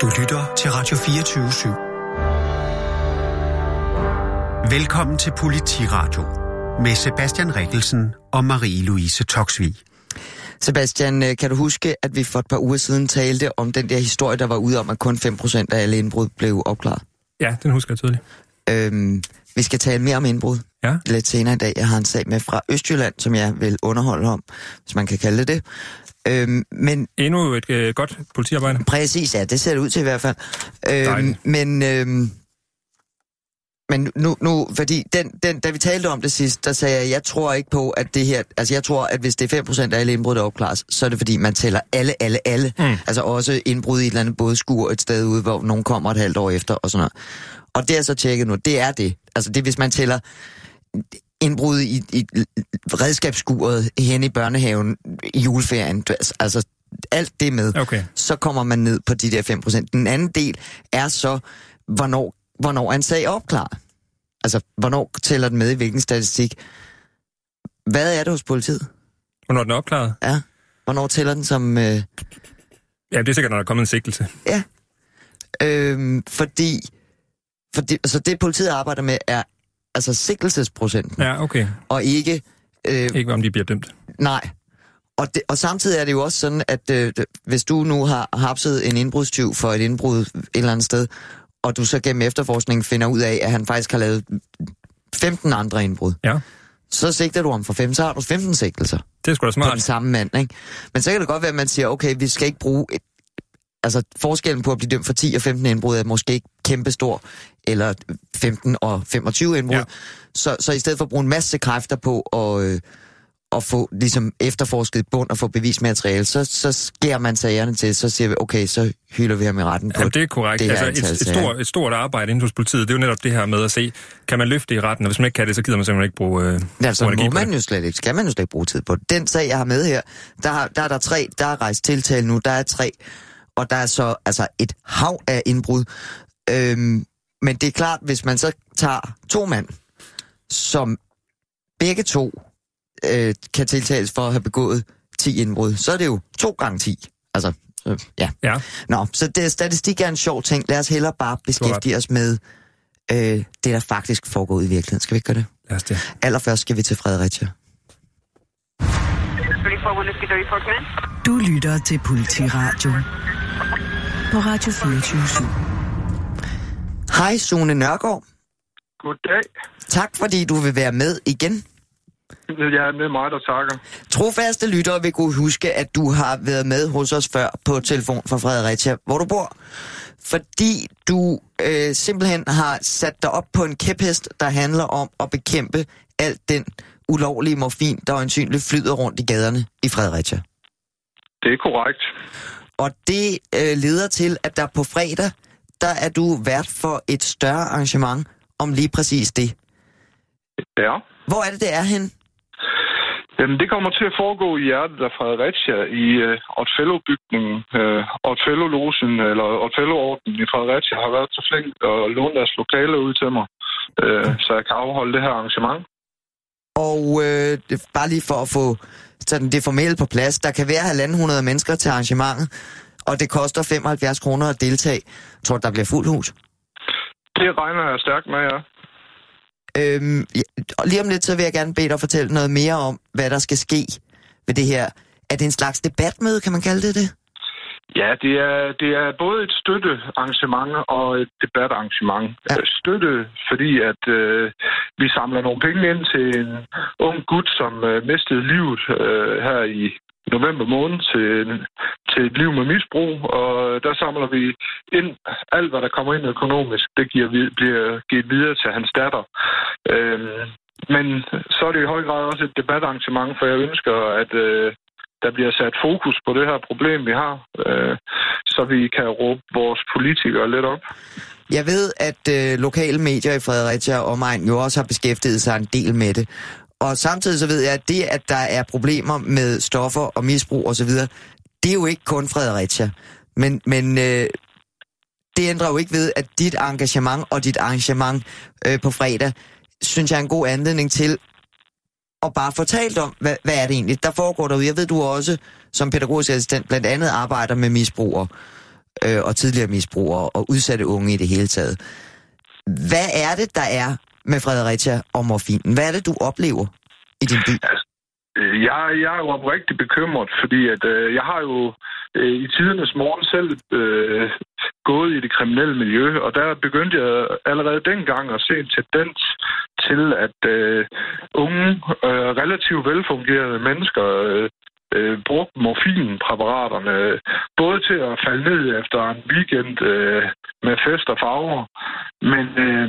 Du lytter til Radio 24 /7. Velkommen til Politiradio med Sebastian Rikkelsen og Marie-Louise Toksvig. Sebastian, øh, kan du huske, at vi for et par uger siden talte om den der historie, der var ude om, at kun 5% af alle indbrud blev opklaret? Ja, den husker jeg tydeligt. Øhm, vi skal tale mere om indbrud Ja. lidt senere i dag. Jeg har en sag med fra Østjylland, som jeg vil underholde om, hvis man kan kalde det det. Øhm, men Endnu et øh, godt politiarbejde. præcis, ja, det ser det ud til i hvert fald. Øhm, Dejligt. men øhm, men nu, nu, fordi den, den, da vi talte om det sidst, der sagde jeg, jeg tror ikke på, at det her, altså jeg tror, at hvis det er 5% af alle indbrud, der opklares, så er det fordi, man tæller alle, alle, alle. Mm. Altså også indbrud i et eller andet bådskur et sted ude, hvor nogen kommer et halvt år efter og sådan noget. Og det er så tjekket nu, det er det. Altså det hvis man tæller indbrud i, i redskabsskuret hen i børnehaven i juleferien, du- altså alt det med, Okay. så kommer man ned på de der 5%. Den anden del er så, hvornår, hvornår er en sag opklaret. Altså, hvornår tæller den med i hvilken statistik? Hvad er det hos politiet? Hvornår er den er opklaret? Ja. Hvornår tæller den som... Øh, Ja, det er sikkert, når der er kommet en sigtelse. ja. Øhm, fordi, fordi... Så det, politiet arbejder med, er altså sigtelsesprocenten, Ja, okay. og ikke... Øh, Ikke om de bliver dømt. Nej. Og, det, og samtidig er det jo også sådan, at øh, hvis du nu har hapset en indbrudstyv for et indbrud et eller andet sted, og du så gennem efterforskningen finder ud af, at han faktisk har lavet 15 andre indbrud, Ja. så sigter du ham for fem, så har du 15 sigtelser Det er sgu da på den smart. samme mand. Ikke? Men så kan det godt være, at man siger, okay, vi skal ikke bruge... Et, altså forskellen på at blive dømt for 10 og 15 indbrud er måske ikke kæmpestor, eller 15 og 25 indbrud. Ja. Ja. Så, så i stedet for at bruge en masse kræfter på at, øh, at få ligesom, efterforsket et bund og få bevismateriale, så, så skærer man sagerne til, så siger vi, okay, så hylder vi ham i retten på Ja, det er korrekt. det altså, et, et, stort, et stort arbejde inden hos politiet, det er jo netop det her med at se, kan man løfte i retten, og hvis man ikke kan det, så gider man simpelthen ikke bruge, øh, bruge energi må man jo slet ikke, skal man jo slet ikke bruge tid på det. Den sag, jeg har med her, der, har, der er der tre, der er rejst tiltale nu, der er tre, og der er så altså et hav af indbrud. Øhm, men det er klart, hvis man så tager to mand, som begge to øh, kan tiltales for at have begået 10 indbrud, så er det jo to gange 10. Altså, øh, ja. Ja, Nå, så det, statistik er en sjov ting. Lad os hellere bare beskæftige os med øh, det, der faktisk foregår i virkeligheden. Skal vi ikke gøre det? lad os det. Allerførst skal vi til Fredericia. Du lytter til Politiradio på Radio 24 Hej, Sune Nørgaard. Goddag. Tak, fordi du vil være med igen. Ja, det er mig, der takker. Trofaste lyttere vil kunne huske, at du har været med hos os før på telefon fra Fredericia, hvor du bor. Fordi du øh, simpelthen har sat dig op på en kæphest, der handler om at bekæmpe alt den ulovlige morfin, der øjensynligt flyder rundt i gaderne i Fredericia. Det er korrekt. Og det øh, leder til, at der på fredag, der er du vært for et større arrangement om lige præcis det. Ja. Hvor er det, det er hen? Jamen, det kommer til at foregå i hjertet af Fredericia i uh, Otfello-bygningen. Uh, Otfello-logen, eller Otfello-orden i Fredericia har været så flink at låne deres lokale ud til mig, uh, så jeg kan afholde det her arrangement. Og øh, bare lige for at få sådan det formelle på plads, der kan være 1.500 mennesker til arrangementet, og det koster 75 kroner at deltage. Jeg tror, der bliver fuld hus. Det regner jeg stærkt med, ja. Øhm, ja, og lige om lidt, så vil jeg gerne bede dig fortælle noget mere om, hvad der skal ske ved det her. Er det en slags debatmøde, kan man kalde det det? Ja, det er, det er både et støttearrangement og et debatarrangement. Ja. Støtte, fordi at øh, vi samler nogle penge ind til en ung gut, som øh, mistede livet øh, her i november måned til, til et liv med misbrug, og der samler vi ind alt, hvad der kommer ind økonomisk, det giver, bliver givet videre til hans datter. Øhm, men så er det i høj grad også et debatarrangement, for jeg ønsker, at øh, der bliver sat fokus på det her problem, vi har, øh, så vi kan råbe vores politikere lidt op. Jeg ved, at øh, lokale medier i Fredericia og omegn jo også har beskæftiget sig en del med det. Og samtidig så ved jeg, at det, at der er problemer med stoffer og misbrug osv., det er jo ikke kun Fredericia. Men, men øh, det ændrer jo ikke ved, at dit engagement og dit arrangement øh, på fredag, synes jeg er en god anledning til og bare fortalt om, hvad, hvad er det egentlig, der foregår derude. Jeg ved, du også som pædagogisk assistent blandt andet arbejder med misbrugere. øh, og tidligere misbrugere og udsatte unge i det hele taget. Hvad er det, der er med Fredericia og morfinen? Hvad er det, du oplever i din by? Altså, Øh, jeg, jeg er jo oprigtigt bekymret, fordi at, øh, jeg har jo øh, i tidernes morgen selv øh, gået i det kriminelle miljø, og der begyndte jeg allerede dengang at se en tendens til, at øh, unge, øh, relativt velfungerende mennesker øh, øh, brugte morfinpræparaterne øh, både til at falde ned efter en weekend øh, med fest og farver, men, øh,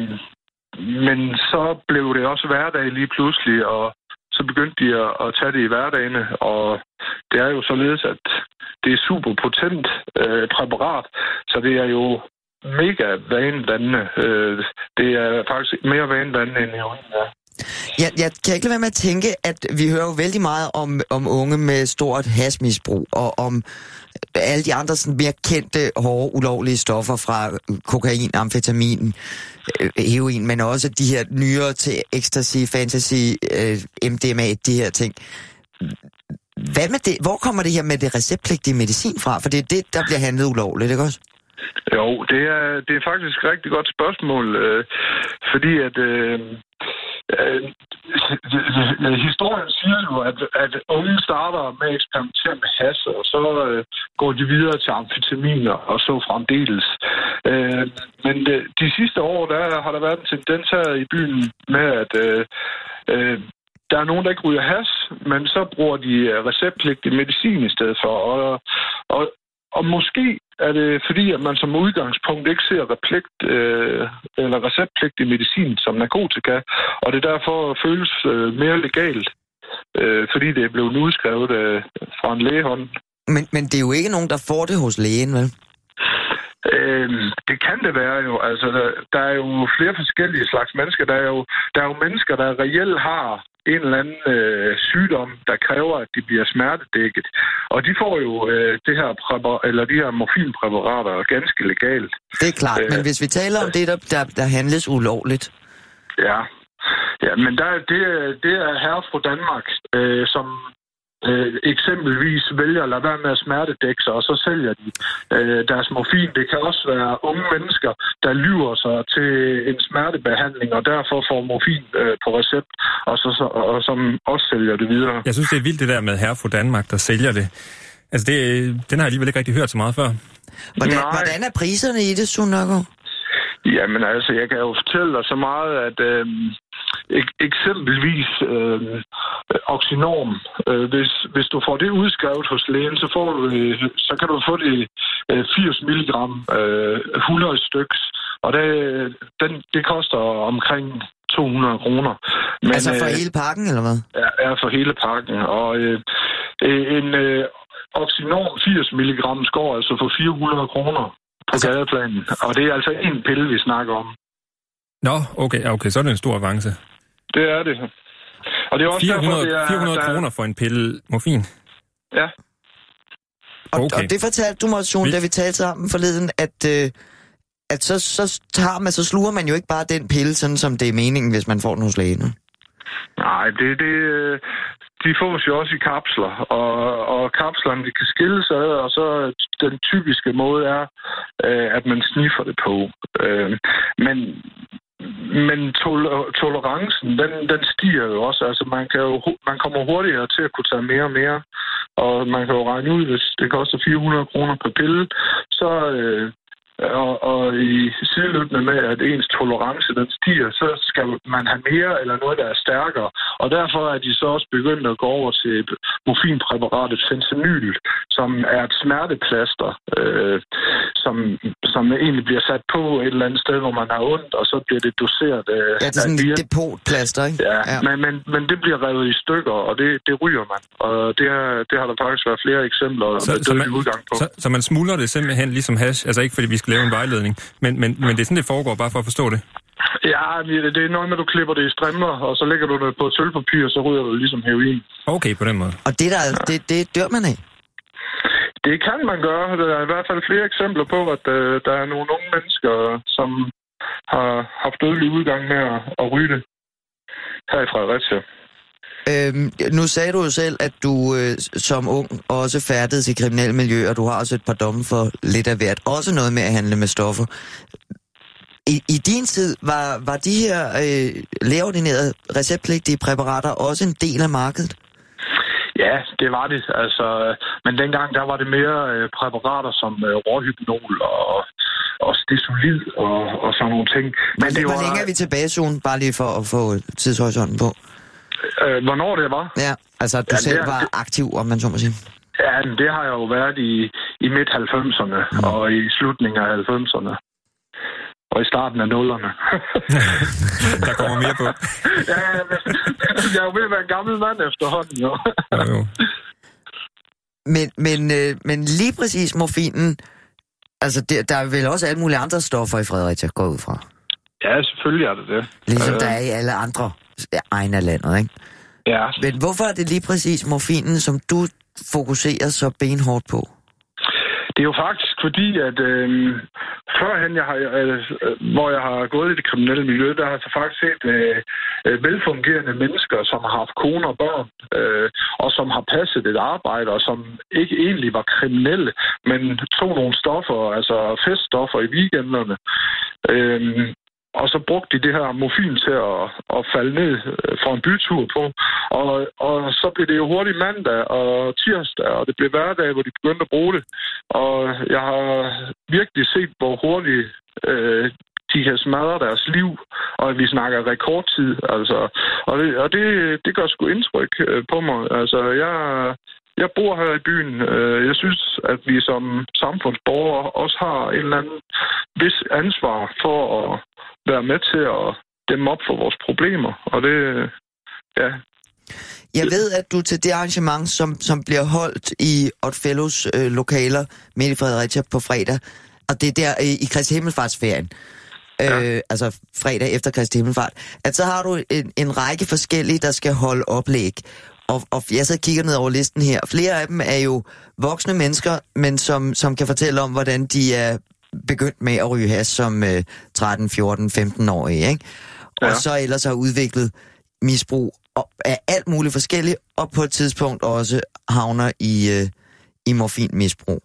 men så blev det også hverdag lige pludselig, og så begyndte de at, at tage det i hverdagene, og det er jo således, at det er super potent øh, præparat, så det er jo mega vanedannende. Øh, det er faktisk mere vanedannende end heroin er. Jeg, jeg kan ikke lade være med at tænke, at vi hører jo vældig meget om, om unge med stort hasmisbrug, og om alle de andre sådan mere kendte, hårde, ulovlige stoffer fra kokain, amfetamin, øh, heroin, men også de her nyere til ecstasy, fantasy, øh, MDMA, de her ting. Hvad med det? Hvor kommer det her med det receptpligtige medicin fra? For det er det, der bliver handlet ulovligt, ikke også? Jo, det er, det er faktisk et rigtig godt spørgsmål, øh, fordi at øh, Øh, øh, øh, historien siger jo, at, at unge starter med at eksperimentere med has, og så øh, går de videre til amfetaminer og så fremdeles. Øh, men de, de sidste år, der har der været en tendens her i byen med, at øh, øh, der er nogen, der ikke ryger has, men så bruger de receptpligtig medicin i stedet for. Og, og, og måske er det fordi, at man som udgangspunkt ikke ser repligt, øh, eller receptpligtig medicin som narkotika, og det derfor føles øh, mere legalt, øh, fordi det er blevet udskrevet øh, fra en lægehånd. Men, men det er jo ikke nogen, der får det hos lægen, vel? Øh, det kan det være jo. Altså, der, der er jo flere forskellige slags mennesker. Der er jo, der er jo mennesker, der reelt har en eller anden øh, sygdom, der kræver, at de bliver smertedækket. Og de får jo øh, det her præpar- eller de her morfinpræparater ganske legalt. Det er klart, øh, men hvis vi taler om det, der, der, der handles ulovligt. Ja, ja men der, det, det er herre fra Danmark, øh, som øh, eksempelvis vælger at lade være med at smertedække sig, og så sælger de øh, deres morfin. Det kan også være unge mennesker, der lyver sig til en smertebehandling, og derfor får morfin øh, på recept, og, så, så, og som også sælger det videre. Jeg synes, det er vildt det der med herre fra Danmark, der sælger det. Altså, det, den har jeg alligevel ikke rigtig hørt så meget før. Hvordan, Nej. hvordan er priserne i det, Sunoko? Jamen altså, jeg kan jo fortælle dig så meget, at øh, ek- eksempelvis øh, Oxynorm, øh, hvis, hvis du får det udskrevet hos lægen, så, får du, øh, så kan du få det øh, 80 mg øh, 100 styks, og det, den, det koster omkring 200 kroner. Men, Altså for øh, hele pakken, eller hvad? er, er for hele pakken. Og øh, øh, en øh, Oxynorm 80 mg går altså for 400 kroner på altså, gadeplanen. Og det er altså en pille, vi snakker om. Nå, okay, ja, okay, så er det en stor avance. Det er det. Og det er også 400, derfor, det er, 400 der, kroner for en pille morfin. Ja, Og, Okay. og det fortalte du mig, Vildt. da vi talte sammen forleden, at, øh, at så, så, tager man, så sluger man jo ikke bare den pille, sådan som det er meningen, hvis man får den hos lægen. nej, det, det, øh, de fås jo også i kapsler, og, og kapslerne de kan skille sig ad, og så den typiske måde er, øh, at man sniffer det på. Øh, men men tol- tolerancen, den, den stiger jo også. Altså, man, kan jo, man kommer hurtigere til at kunne tage mere og mere. Og man kan jo regne ud, hvis det koster 400 kroner per pille, så, øh, og, og i sideløbende med, at ens tolerance den stiger, så skal man have mere eller noget, der er stærkere. Og derfor er de så også begyndt at gå over til morfinpræparatet fentanyl, som er et smerteplaster, øh, som, som egentlig bliver sat på et eller andet sted, hvor man har ondt, og så bliver det doseret. Øh, Ja, det er sådan et depotplaster, ikke? Ja, ja. Men, men, men det bliver revet i stykker, og det, det ryger man. Og det, er, det har der faktisk været flere eksempler Så, med så, man, udgang på. så, så man smuldrer det simpelthen ligesom hash, altså ikke fordi vi skal lave en vejledning, men, men, men det er sådan, det foregår, bare for at forstå det. Ja, det det er noget med, at du klipper det i strimler, og så lægger du det på sølvpapir, og så ryger du det ligesom heroin. Okay, på den måde. Og det, der, det, det dør man af. Det kan man gøre. Der er i hvert fald flere eksempler på, at øh, der er nogle unge mennesker, som har haft dødelig udgang med at, at ryge det her i Fredericia. Øhm, nu sagde du jo selv, at du øh, som ung også færdede til kriminelle miljøer, og du har også et par domme for lidt af hvert. Også noget med at handle med stoffer. I, i din tid, var, var de her øh, lægeordinerede receptpligtige præparater også en del af markedet? Ja, det var det. Altså, men dengang der var det mere øh, præparater som øh, råhypnol og, og stesolid og, og sådan nogle ting. Men det hvor var... længe er vi tilbage, Zone? Bare lige for at få tidshorisonten på. Øh, hvornår det var? Ja, altså at du ja, selv var det... aktiv, om man så må sige. Ja, men det har jeg jo været i, i midt-90'erne mm. og i slutningen af 90'erne og i starten af nullerne. der kommer mere på. ja, jeg er jo ved at være en gammel mand efterhånden, jo. jo, jo. Men, men, øh, men lige præcis morfinen, altså det, der er vel også alle mulige andre stoffer i Fredericia, går ud fra? Ja, selvfølgelig er det det. Ligesom øh... der er i alle andre egne af landet, ikke? Ja. Men hvorfor er det lige præcis morfinen, som du fokuserer så benhårdt på? Det er jo faktisk fordi, at øh, førhen, jeg har, øh, hvor jeg har gået i det kriminelle miljø, der har jeg så faktisk set øh, øh, velfungerende mennesker, som har haft kone og børn, øh, og som har passet et arbejde, og som ikke egentlig var kriminelle, men tog nogle stoffer, altså feststoffer i weekenderne. Øh, og så brugte de det her morfin til at, at falde ned øh, for fra en bytur på. Og, og så blev det jo hurtigt mandag og tirsdag, og det blev hverdag, hvor de begyndte at bruge det. Og jeg har virkelig set, hvor hurtigt øh, de kan smadre deres liv, og vi snakker rekordtid. Altså, og det, og det, det gør sgu indtryk øh, på mig. Altså, jeg, jeg bor her i byen. Øh, jeg synes, at vi som samfundsborgere også har en eller anden vis ansvar for at være med til at dæmme op for vores problemer. Og det, ja. Jeg ved, at du til det arrangement, som, som bliver holdt i Otfellos øh, lokaler midt i Fredericia på fredag, og det er der øh, i Kristi Himmelfartsferien, ja. øh, altså fredag efter Kristi Himmelfart, at så har du en, en række forskellige, der skal holde oplæg. Og, og jeg så kigger ned over listen her. Flere af dem er jo voksne mennesker, men som, som kan fortælle om, hvordan de er begyndt med at ryge has som øh, 13, 14, 15-årige, ikke? Ja. Og så ellers har udviklet misbrug af alt muligt forskelligt, og på et tidspunkt også havner i, øh, i morfinmisbrug.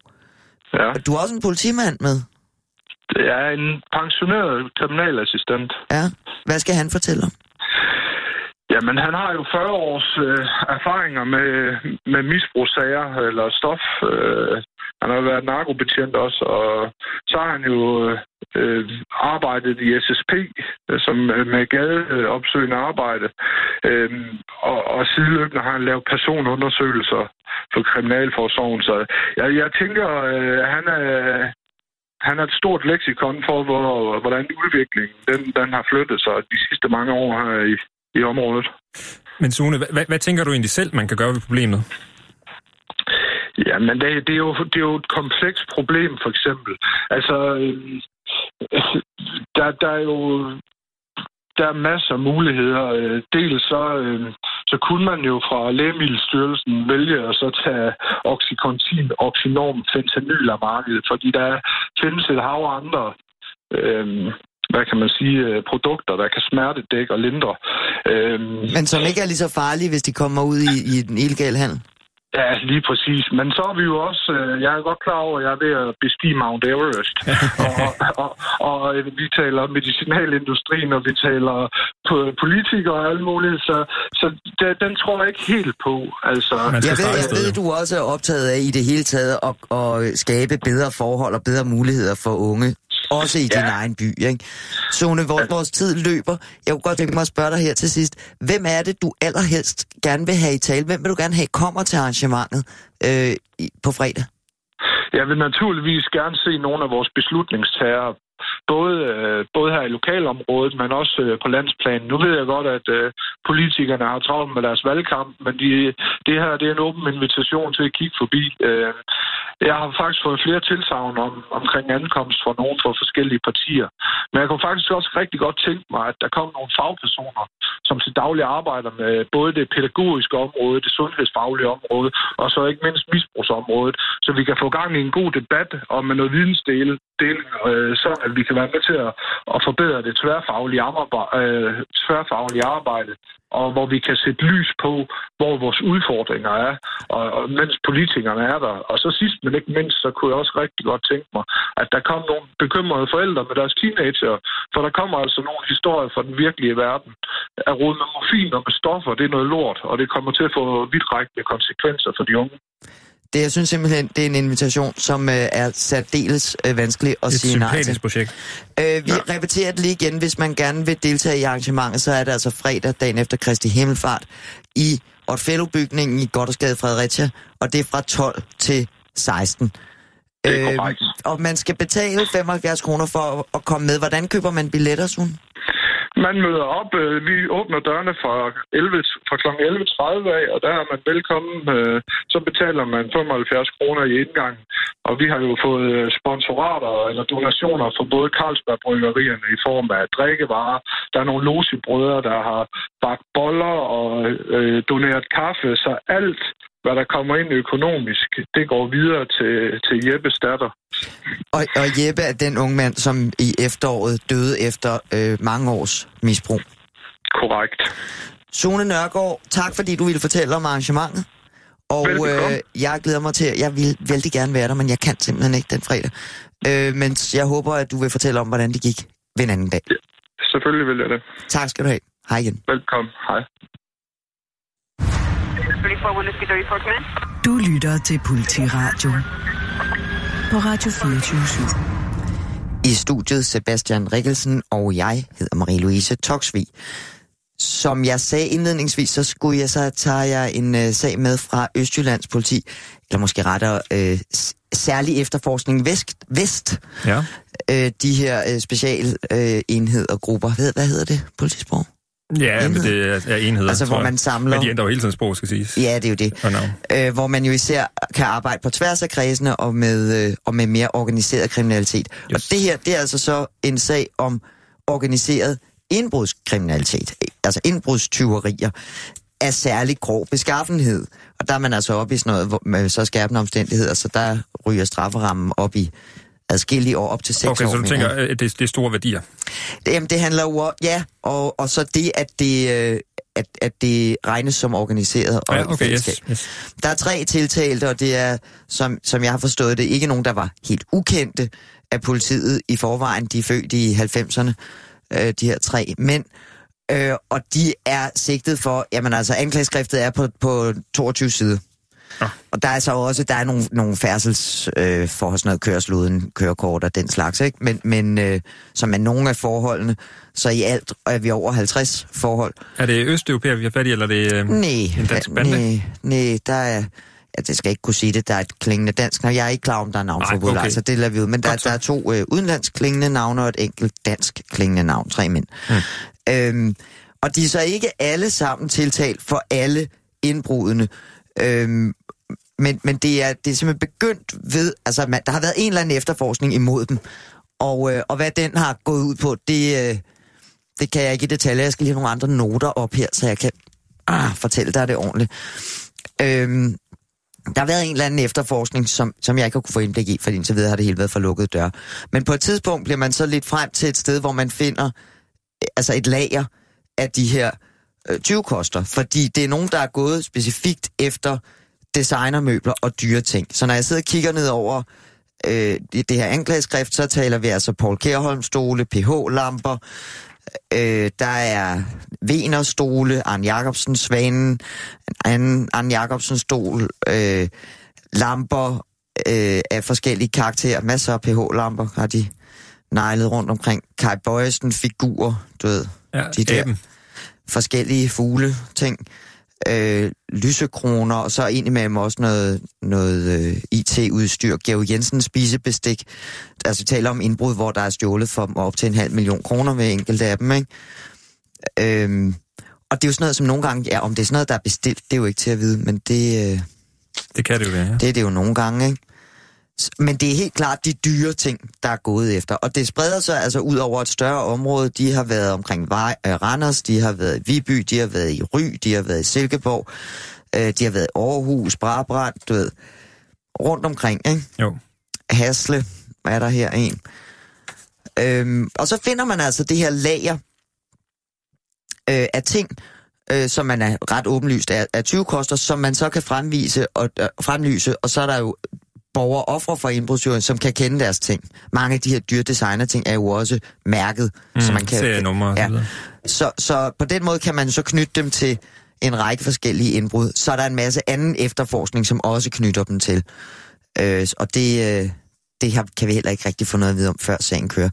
Ja. Du er også en politimand med? Det er en pensioneret kriminalassistent. Ja. Hvad skal han fortælle om? Jamen, han har jo 40 års øh, erfaringer med, med misbrugssager eller stof. Øh, han har været narkobetjent også, og så har han jo øh, arbejdet i SSP øh, som øh, med gadeopsøgende arbejde. Øh, og, og sideløbende har han lavet personundersøgelser for Kriminalforsorgen. Så jeg, jeg tænker, øh, han er han har et stort leksikon for, hvor, hvordan udviklingen den, den har flyttet sig de sidste mange år her i, i området. Men Sune, hvad, hvad tænker du egentlig selv, man kan gøre ved problemet? Ja, men det, det, er jo, det er jo et komplekst problem, for eksempel. Altså, øh, der, der er jo der er masser af muligheder. Øh, dels så, øh, så kunne man jo fra Lægemiddelstyrelsen vælge at så tage Oxycontin, Oxynorm, fentanyl af markedet, fordi der findes et hav andre øh, hvad kan man sige, øh, produkter, der kan smerte, dække og lindre. Øhm, Men som ikke er lige så farlige, hvis de kommer ud i, i den illegale handel? Ja, lige præcis. Men så er vi jo også, øh, jeg er godt klar over, at jeg er ved at bestige Mount Everest. og, og, og, og vi taler medicinalindustrien, og vi taler politikere og alt muligt, så, så det, den tror jeg ikke helt på. Altså, jeg ved, jeg ved, du også er optaget af i det hele taget at, at skabe bedre forhold og bedre muligheder for unge også i ja. din egen by, ikke? Vores, ja. vores tid løber. Jeg kunne godt tænke mig at spørge dig her til sidst. Hvem er det, du allerhelst gerne vil have i tale? Hvem vil du gerne have kommer til arrangementet øh, på fredag? Jeg vil naturligvis gerne se nogle af vores beslutningstager både, øh, både her i lokalområdet, men også øh, på landsplan. Nu ved jeg godt, at øh, politikerne har travlt med deres valgkamp, men de, det her det er en åben invitation til at kigge forbi. Øh, jeg har faktisk fået flere tilsavn om, omkring ankomst fra nogle fra forskellige partier. Men jeg kunne faktisk også rigtig godt tænke mig, at der kom nogle fagpersoner, som til daglig arbejder med både det pædagogiske område, det sundhedsfaglige område, og så ikke mindst misbrugsområdet, så vi kan få gang i en god debat og med noget vidensdeling, øh, så at vi skal være med til at, at forbedre det tværfaglige arbejde, øh, tværfaglige arbejde, og hvor vi kan sætte lys på, hvor vores udfordringer er, og, og mens politikerne er der. Og så sidst, men ikke mindst, så kunne jeg også rigtig godt tænke mig, at der kom nogle bekymrede forældre med deres teenager, for der kommer altså nogle historier fra den virkelige verden. At rode med morfin og med stoffer, det er noget lort, og det kommer til at få vidtrækkende konsekvenser for de unge. Det, jeg synes simpelthen, det er en invitation, som øh, er særdeles øh, vanskelig at Et sige nej til. projekt. Øh, vi ja. repeterer det lige igen. Hvis man gerne vil deltage i arrangementet, så er det altså fredag, dagen efter Kristi Himmelfart, i Otfello-bygningen i Goddersgade Fredericia, og det er fra 12 til 16. Det er korrekt. og man skal betale 75 kroner for at- at komme med. Hvordan køber man billetter, Sun? Man møder op, øh, vi åbner dørene fra, 11, fra kl. 11.30 af, og der er man velkommen. Øh, så betaler man 75 kroner i indgangen, og vi har jo fået øh, sponsorater eller donationer fra både Carlsberg Bryggerierne i form af drikkevarer. Der er nogle losebrødre, der har bagt boller og øh, doneret kaffe, så alt, hvad der kommer ind økonomisk, det går videre til, til Jeppes datter. Og, og Jeppe er den unge mand, som i efteråret døde efter øh, mange års misbrug. Korrekt. Sune Nørgaard, tak fordi du ville fortælle om arrangementet. Og Velbekomme. øh, jeg glæder mig til, jeg vil vældig gerne være der, men jeg kan simpelthen ikke den fredag. Øh, men jeg håber, at du vil fortælle om, hvordan det gik ved en anden dag. Selvfølgelig vil jeg det. Tak skal du have. Hej igen. Velkommen. Hej. Du lytter til Politiradio på Radio 24 I studiet Sebastian Rikkelsen, og jeg hedder Marie-Louise Toksvig. Som jeg sagde indledningsvis, så skulle jeg så tager jeg en uh, sag med fra Østjyllands politi, eller måske rettere uh, særlig efterforskning Vest, Vest Ja. uh, de her uh, specialenheder og grupper. Hvad, hvad hedder det politisprog? Ja, men det er, er enheder, Altså, hvor man samler- Men de ændrer jo hele tiden sprog, skal siges. Ja, det er jo det. Og navn. øh, hvor man jo især kan arbejde på tværs af kredsene og med, øh, og med mere organiseret kriminalitet. Yes. Og det her, det er altså så en sag om organiseret indbrudskriminalitet, altså indbrudstyverier af særlig grov beskaffenhed. Og der er man altså oppe i sådan noget med så skærpende omstændigheder, så der ryger strafferammen op i adskillige år, op til seks Okay, år. så du tænker, at det, det er store værdier. Det, jamen, det handler jo om, ja, og, og så det, at det, øh, at, at det regnes som organiseret og Ja, okay, fællesskab. yes, yes. Der er tre tiltalte, og det er, som, som jeg har forstået det, ikke nogen, der var helt ukendte af politiet i forvejen. De er født i 90'erne, øh, de her tre mænd. Øh, og de er sigtet for, jamen altså, anklageskriftet er på, på 22 sider. Ah. Og der er så også, der er nogle, nogle færdsels øh, for sådan noget kørsel uden kørekort og den slags, ikke? Men, men øh, som er nogle af forholdene, så i alt er vi over 50 forhold. Er det østeuropæer, vi har fat i, eller er det øh, Nej, en dansk bande? nej, nej, der er... Ja, det skal jeg ikke kunne sige det. Der er et klingende dansk navn. Jeg er ikke klar om, der er navnforbud, okay. altså det lader vi ud. Men der, der er to øh, udenlandsk klingende navne og et enkelt dansk klingende navn. Tre mænd. Mm. Øhm, og de er så ikke alle sammen tiltalt for alle indbrudene. Øhm, men, men det, er, det er simpelthen begyndt ved, altså man, der har været en eller anden efterforskning imod dem. Og, øh, og hvad den har gået ud på, det, øh, det kan jeg ikke i detaljer. Jeg skal lige have nogle andre noter op her, så jeg kan ah, fortælle dig det ordentligt. Øhm, der har været en eller anden efterforskning, som, som jeg ikke har kunne få indblik i, fordi indtil videre har det hele været for lukkede døre. Men på et tidspunkt bliver man så lidt frem til et sted, hvor man finder øh, altså et lager af de her øh, 20-koster, fordi det er nogen, der er gået specifikt efter designermøbler og dyre ting. Så når jeg sidder og kigger ned over øh, det, her anklageskrift, så taler vi altså Paul Kærholm stole, PH-lamper, øh, der er Vener stole, Arne Jacobsen svanen, en anden Arne Jacobsen stol, øh, lamper øh, af forskellige karakterer, masser af PH-lamper har de neglet rundt omkring. Kai Bøjesen figurer, du ved, Ja, de der aben. forskellige fugle ting, øh, lysekroner, og så indimellem også noget, noget øh, IT-udstyr. Georg Jensen spisebestik. Altså vi taler om indbrud, hvor der er stjålet for dem op til en halv million kroner ved enkelte af dem, ikke? Øhm, og det er jo sådan noget, som nogle gange, ja, om det er sådan noget, der er bestilt, det er jo ikke til at vide, men det, øh, Det kan det jo være, ja. det er det jo nogle gange, ikke? Men det er helt klart de dyre ting, der er gået efter. Og det spreder sig altså ud over et større område. De har været omkring Vej, øh, Randers, de har været i Viby, de har været i Ry, de har været i Silkeborg, øh, de har været i Aarhus, Brabrand, du ved. Rundt omkring, ikke? Jo. Hasle er der her en. Øhm, og så finder man altså det her lager øh, af ting, øh, som man er ret åbenlyst af, af 20 koster, som man så kan fremvise og øh, fremlyse, og så er der jo borgere ofre for indbrudstyveri, som kan kende deres ting. Mange af de her dyre designer ting er jo også mærket, Mm, så man kan så ja. Så, så på den måde kan man så knytte dem til en række forskellige indbrud. Så er der en masse anden efterforskning, som også knytter dem til. Øh, og det, øh, det her kan vi heller ikke rigtig få noget at vide om, før sagen kører.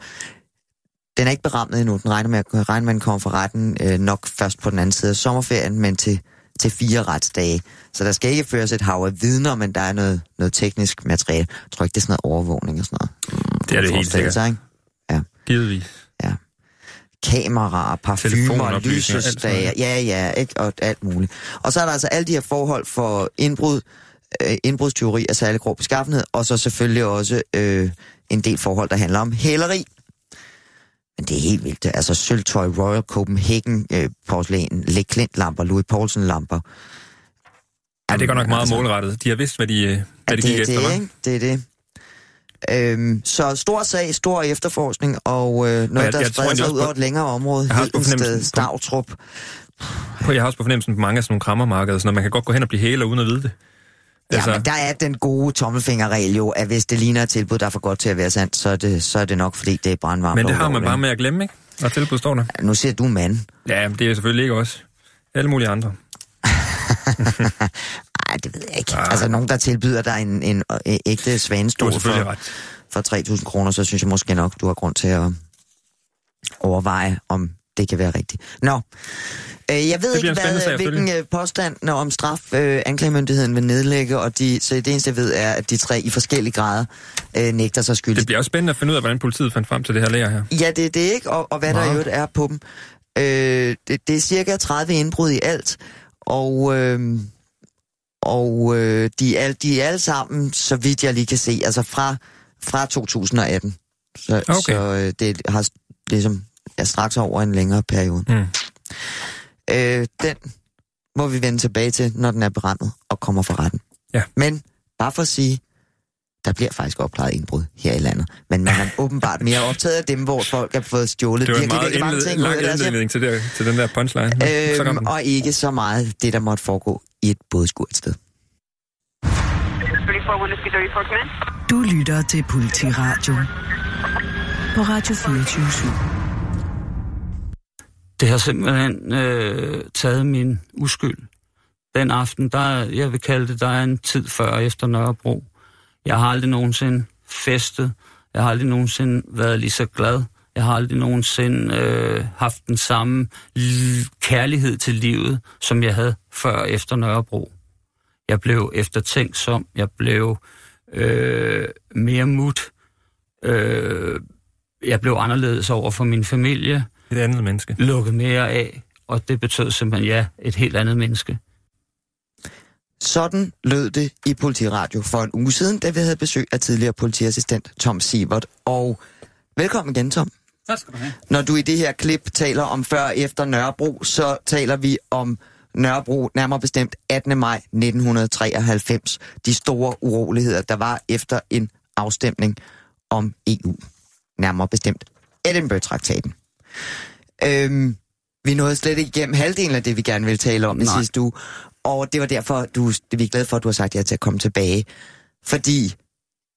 Den er ikke berammet endnu. Den regner med, at regner den kommer fra retten øh, nok først på den anden side af sommerferien, men til, til fire retsdage. Så der skal ikke føres et hav af vidner, men der er noget, noget teknisk materiale. Jeg tror ikke, det er sådan noget overvågning og sådan noget. Mm, Det er det helt sikkert. sig, ikke? Givetvis. kameraer, parfumer, lysestager, ja, ja, ikke, og alt muligt. Og så er der altså alle de her forhold for indbrud, øh, indbrudsteori af særlig grov beskaffenhed, og så selvfølgelig også øh, en del forhold, der handler om hæleri. Men det er helt vildt. Altså sølvtøj, Royal Copenhagen, øh, porcelæn, Le Klint lamper, Louis Poulsen lamper. Ja, det er godt nok meget altså, målrettet. De har vidst, hvad de, øh, Ja, hvad de det gik er efter, det? Det er det. Øhm, så stor sag, stor efterforskning, og øh, noget, jeg- der jeg spreder sig ud over et længere område. Hedensted, Stavtrup. På, jeg har også på fornemmelsen på mange af sådan nogle krammermarkeder, så man kan godt gå hen og blive hæler uden at vide det. Ja, Altså- men der er den gode tommelfingerregel jo, at hvis det ligner et tilbud, der er for godt til at være sandt, så er det, så er det nok, fordi det er brandvarmt. Men det har man bare med at glemme, ikke? Når tilbud står der. Nu siger du mand. Ja, men det er selvfølgelig ikke også. Alle mulige andre. Nej, det ved jeg ikke. Ah. Altså, nogen, der tilbyder dig en, en, en ægte Du har svanestol for, ret. for 3.000 kroner, så synes jeg måske nok, du har grund til at overveje, om det kan være rigtigt. Nå, øh, jeg ved ikke, hvad, hvilken øh, påstand når om straf øh, anklagemyndigheden vil nedlægge, og de, så det eneste, jeg ved, er, at de tre i forskellige grader øh, nægter sig skyldige. Det bliver også spændende at finde ud af, hvordan politiet fandt frem til det her lager her. Ja, det er det ikke, og, og hvad der i øvrigt er på dem. Øh, det, det er cirka 30 indbrud i alt, og, øh, og øh, de, er, de er alle sammen, så vidt jeg lige kan se, altså fra, fra 2018. Så, Okay. så øh, det har ligesom er straks over en længere periode. Mm. Øh, den må vi vende tilbage til, når den er berammet og kommer for retten. Ja. Men bare for at sige, der bliver faktisk opklaret indbrud her i landet. Men man er åbenbart mere optaget af dem, hvor folk har fået stjålet Det var en virkelig, meget mange indled, ting lang indledning til, der, til den der punchline. Så Øhm, den. og ikke så meget det, der måtte foregå i et bådskur et sted. 34 Whiskey 34 command. Du lytter til Politiradio på Radio 24 det har simpelthen øh, taget min uskyld. Den aften, der, jeg vil kalde det, der er en tid før og efter Nørrebro. Jeg har aldrig nogensinde festet. Jeg har aldrig nogensinde været lige så glad. Jeg har aldrig nogensinde øh, haft den samme kærlighed til livet, som jeg havde før og efter Nørrebro. Jeg blev eftertænksom. Jeg blev øh, mere mut. Øh, jeg blev anderledes over for min familie et andet menneske. lukket mere af, og det betød simpelthen, ja, et helt andet menneske. Sådan lød det i Politiradio for en uge siden, da vi havde besøg af tidligere politiassistent Tom Sievert. Og velkommen igen, Tom. Tak skal du have. Når du i det her klip taler om før og efter Nørrebro, så taler vi om Nørrebro, nærmere bestemt 18. maj 1993. De store uroligheder, der var efter en afstemning om EU. Nærmere bestemt Edinburgh-traktaten. Øhm, vi nåede slet ikke igennem halvdelen af det, vi gerne ville tale om i sidste uge. Og det var derfor, du, det vi er glade for, at du har sagt ja til at komme tilbage. Fordi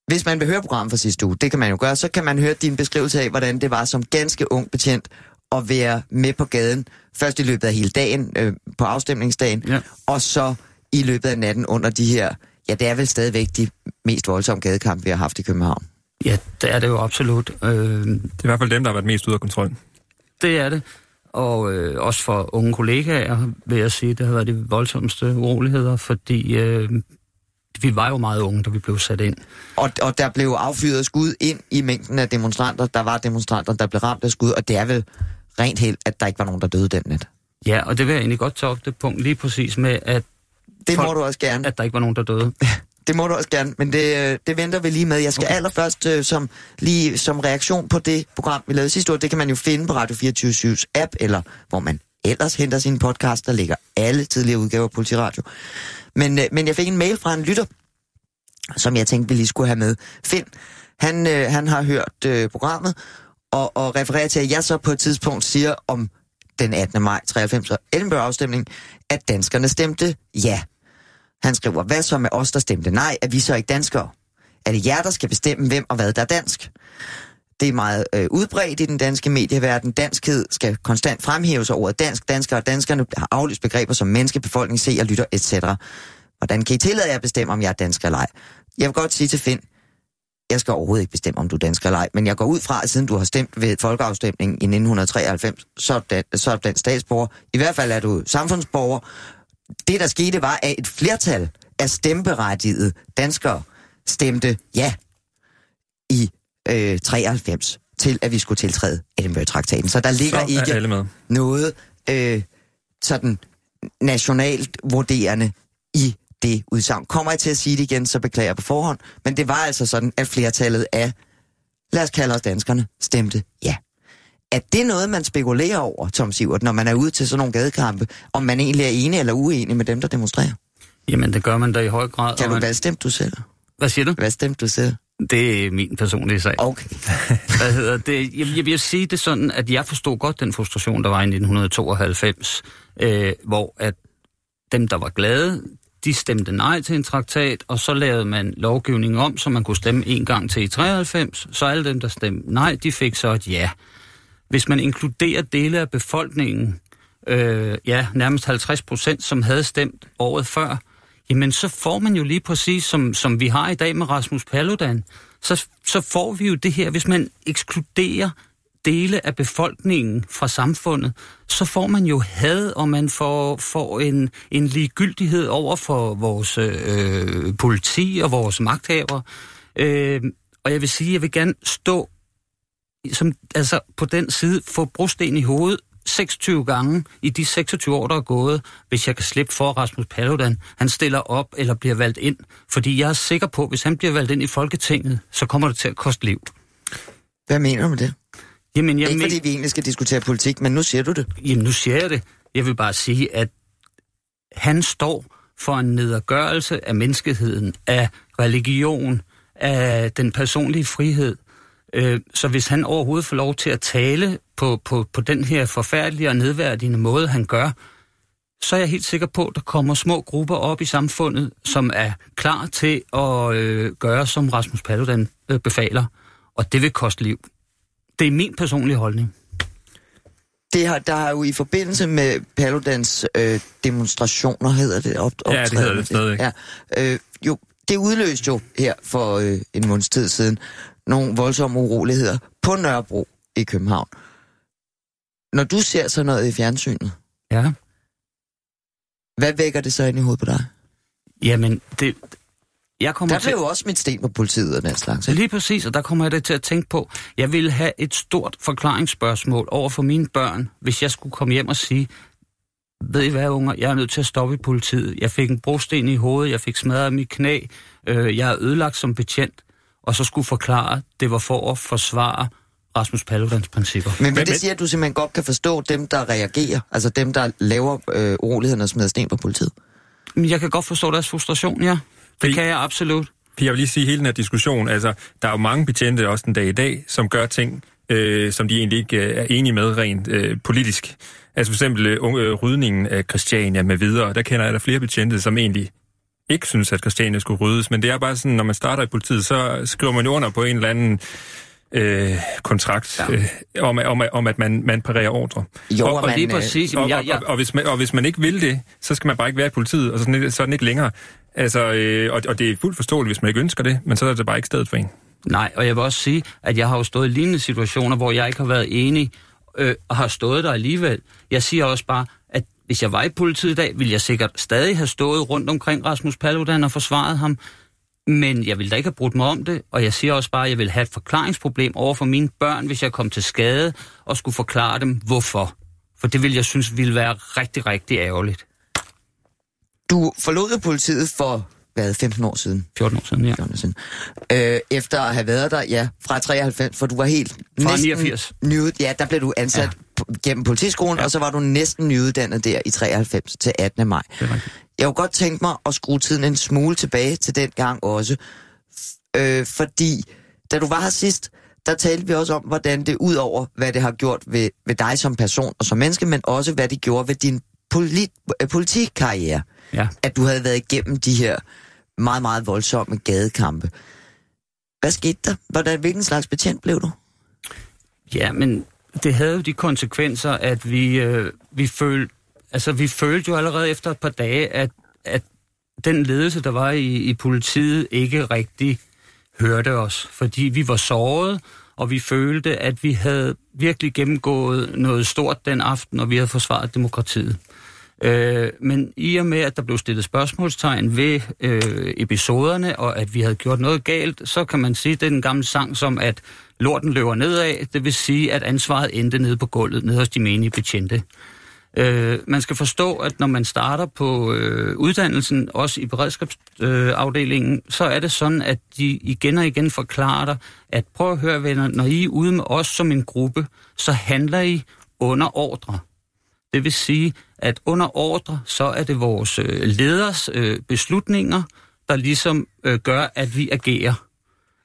hvis man vil høre programmet fra sidste uge, det kan man jo gøre, så kan man høre din beskrivelse af, hvordan det var som ganske ung betjent at være med på gaden, først i løbet af hele dagen, øh, på afstemningsdagen, Ja. og så i løbet af natten under de her, ja, det er vel stadigvæk de mest voldsomme gadekampe, vi har haft i København. Ja, det er det jo absolut. Øh, Det er i hvert fald dem, der har været mest ude af kontrol. Det er det. Og øh, også for unge kollegaer vil jeg sige, det har været de voldsomste uroligheder, fordi øh, vi var jo meget unge, da vi blev sat ind. Og, og der blev affyret skud ind i mængden af demonstranter. Der var demonstranter, der blev ramt af skud, og det er vel rent held, at der ikke var nogen, der døde den nat. Ja, og det vil jeg egentlig godt tage op det punkt lige præcis med, at, Det Folk- må du også gerne. at der ikke var nogen, der døde. Det må du også gerne, men det, øh, det venter vi lige med. Jeg skal okay. allerførst øh, som, lige som reaktion på det program, vi lavede sidste år, det kan man jo finde på Radio 24 app, eller hvor man ellers henter sine podcast, der ligger alle tidligere udgaver af Politiradio. Men, øh, men jeg fik en mail fra en lytter, som jeg tænkte, vi lige skulle have med. Finn, han, øh, han har hørt øh, programmet, og, og refererer til, at jeg så på et tidspunkt siger om den 18. maj 93 og Edinburgh-afstemning, at danskerne stemte ja. Han skriver, hvad så med os, der stemte nej? Er vi så ikke danskere? Er det jer, der skal bestemme, hvem og hvad der er dansk? Det er meget øh, udbredt i den danske medieverden. Danskhed skal konstant fremhæves over ordet dansk. Danskere og danskerne har aflyst begreber som menneske, befolkning, se og lytter, etc. Hvordan kan I tillade jer at bestemme, om jeg er dansk eller ej? Jeg vil godt sige til Finn, jeg skal overhovedet ikke bestemme, om du er dansk eller ej, men jeg går ud fra, at siden du har stemt ved folkeafstemningen i 1993, så er, så er du dansk statsborger. I hvert fald er du samfundsborger. Det, der skete, var, at et flertal af stemmeberettigede danskere stemte ja i øh, 93 til, at vi skulle tiltræde Edinburgh-traktaten. Så der ligger Så ikke noget øh, sådan nationalt vurderende i det udsagn. Kommer jeg til at sige det igen, så beklager jeg på forhånd, men det var altså sådan, at flertallet af, lad os kalde os danskerne, stemte ja. Er det noget, man spekulerer over, Tom Sivert, når man er ude til sådan nogle gadekampe, om man egentlig er enig eller uenig med dem, der demonstrerer? Jamen, det gør man da i høj grad. Kan du, man... hvad stemte du selv? Hvad siger du? Hvad stemte du selv? Det er min personlige sag. Okay. Hvad hedder det? Jeg, jeg vil sige det sådan, at jeg forstod godt den frustration, der var i 1992, øh, hvor at dem, der var glade, de stemte nej til en traktat, og så lavede man lovgivningen om, så man kunne stemme en gang til i 93, så alle dem, der stemte nej, de fik så et ja. Hvis man inkluderer dele af befolkningen, øh, ja, nærmest 50 procent, som havde stemt året før, jamen så får man jo lige præcis, som, som vi har i dag med Rasmus Paludan, så, så får vi jo det her, hvis man ekskluderer dele af befolkningen fra samfundet, så får man jo had, og man får, får en, en ligegyldighed over for vores øh, politi og vores magthaver. Øh, og jeg vil sige, jeg vil gerne stå som, altså på den side, få brosten i hovedet 26 gange i de 26 år, der er gået, hvis jeg kan slippe for Rasmus Paludan, han stiller op eller bliver valgt ind. Fordi jeg er sikker på, at hvis han bliver valgt ind i Folketinget, så kommer det til at koste liv. Hvad mener du med det? Jamen, jeg Ikke men- fordi vi egentlig skal diskutere politik, men nu siger du det. Jamen, nu siger jeg det. Jeg vil bare sige, at han står for en nedergørelse af menneskeheden, af religion, af den personlige frihed. Øh, Så hvis han overhovedet får lov til at tale på, på, på den her forfærdelige og nedværdigende måde, han gør, så er jeg helt sikker på, at der kommer små grupper op i samfundet, som er klar til at øh, gøre, som Rasmus Paludan øh, befaler. Og det vil koste liv. Det er min personlige holdning. Det har, der har jo i forbindelse med Paludans øh, demonstrationer, hedder det, op, Ja, det hedder det stadigvæk. Ja, øh, jo, det udløste jo her for øh, en måneds tid siden nogle voldsomme uroligheder på Nørrebro i København. Når du ser sådan noget i fjernsynet, Ja. hvad vækker det så ind i hovedet på dig? Jamen, det, jeg kommer Der til... blev jo også mit sten på politiet og den slags. Ikke? lige præcis, og der kommer jeg da til at tænke på, jeg ville have et stort forklaringsspørgsmål over for mine børn, hvis jeg skulle komme hjem og sige, ved I hvad, unger, jeg er nødt til at stoppe i politiet. Jeg fik en brosten i hovedet, jeg fik smadret mit knæ, øh, jeg er ødelagt som betjent, og så skulle forklare, det var for at forsvare Rasmus Paludans principper. Men vil Men- det men- sige, at du simpelthen godt kan forstå dem, der reagerer, altså dem, der laver øh, urolighederne og smider sten på politiet? Men jeg kan godt forstå deres frustration, ja. Det kan jeg absolut. Jeg vil lige sige, hele den her diskussion, altså, der er jo mange betjente også den dag i dag, som gør ting, øh, som de egentlig ikke øh, er enige med rent øh, politisk. Altså for eksempel øh, unge- øh, rydningen af Christiania med videre. Der kender jeg der flere betjente, som egentlig ikke synes, at Christiania skulle ryddes. Men det er bare sådan, når man starter i politiet, så skriver man under på en eller anden øh, kontrakt ja. øh, om, om, om, at man, man parerer ordre. Jo, Og- og og man, Lige øh, præcis. Og, Jamen, og, jeg, og, og, hvis man, og hvis man ikke vil det, så skal man bare ikke være i politiet, og så, sådan, så er den ikke længere. Altså, øh, og, og det er fuldt forståeligt, hvis man ikke ønsker det, men så er det bare ikke stedet for en. Nej, og jeg vil også sige, at jeg har jo stået i lignende situationer, hvor jeg ikke har været enig, øh, og har stået der alligevel. Jeg siger også bare, hvis jeg var i politiet i dag, ville jeg sikkert stadig have stået rundt omkring Rasmus Paludan og forsvaret ham. Men jeg ville da ikke have brudt mig om det, og jeg siger også bare, at jeg vil have et forklaringsproblem over for mine børn, hvis jeg kom til skade, og skulle forklare dem, hvorfor. For det ville jeg synes ville være rigtig, rigtig ærgerligt. Du forlod politiet for, hvad, 15 år siden? 14 år siden, ja. 14 år siden. Øh, efter at have været der, ja, fra 93, for du var helt Fra 89. Nyud, ja, der blev du ansat ja. Gennem politiskolen, ja. og så var du næsten nyuddannet der i 93 til 18. maj. Jeg kunne godt tænke mig at skrue tiden en smule tilbage til den gang også, øh, fordi da du var her sidst, der talte vi også om, hvordan det ud over, hvad det har gjort ved, ved dig som person og som menneske, men også hvad det gjorde ved din polit, øh, politikkarriere. Ja. At du havde været igennem de her meget, meget voldsomme gadekampe. Hvad skete der? Hvordan, hvilken slags betjent blev du? Ja, men det havde jo de konsekvenser, at vi, øh, vi følte, altså vi følte jo allerede efter et par dage, at, at den ledelse, der var i, i politiet, ikke rigtig hørte os, fordi vi var såret, og vi følte, at vi havde virkelig gennemgået noget stort den aften, og vi havde forsvaret demokratiet. Øh, men i og med, at der blev stillet spørgsmålstegn ved øh, episoderne, og at vi havde gjort noget galt, så kan man sige, at det er den gamle sang som, at lorten løber nedad, det vil sige, at ansvaret endte nede på gulvet, nede hos de menige betjente. Øh, man skal forstå, at når man starter på øh, uddannelsen, også i beredskabsafdelingen, øh, så er det sådan, at de igen og igen forklarer dig, at prøv at høre venner, når I er ude med os som en gruppe, så handler I under ordre. Det vil sige, at under ordre, så er det vores øh, leders øh, beslutninger, der ligesom øh, gør, at vi agerer,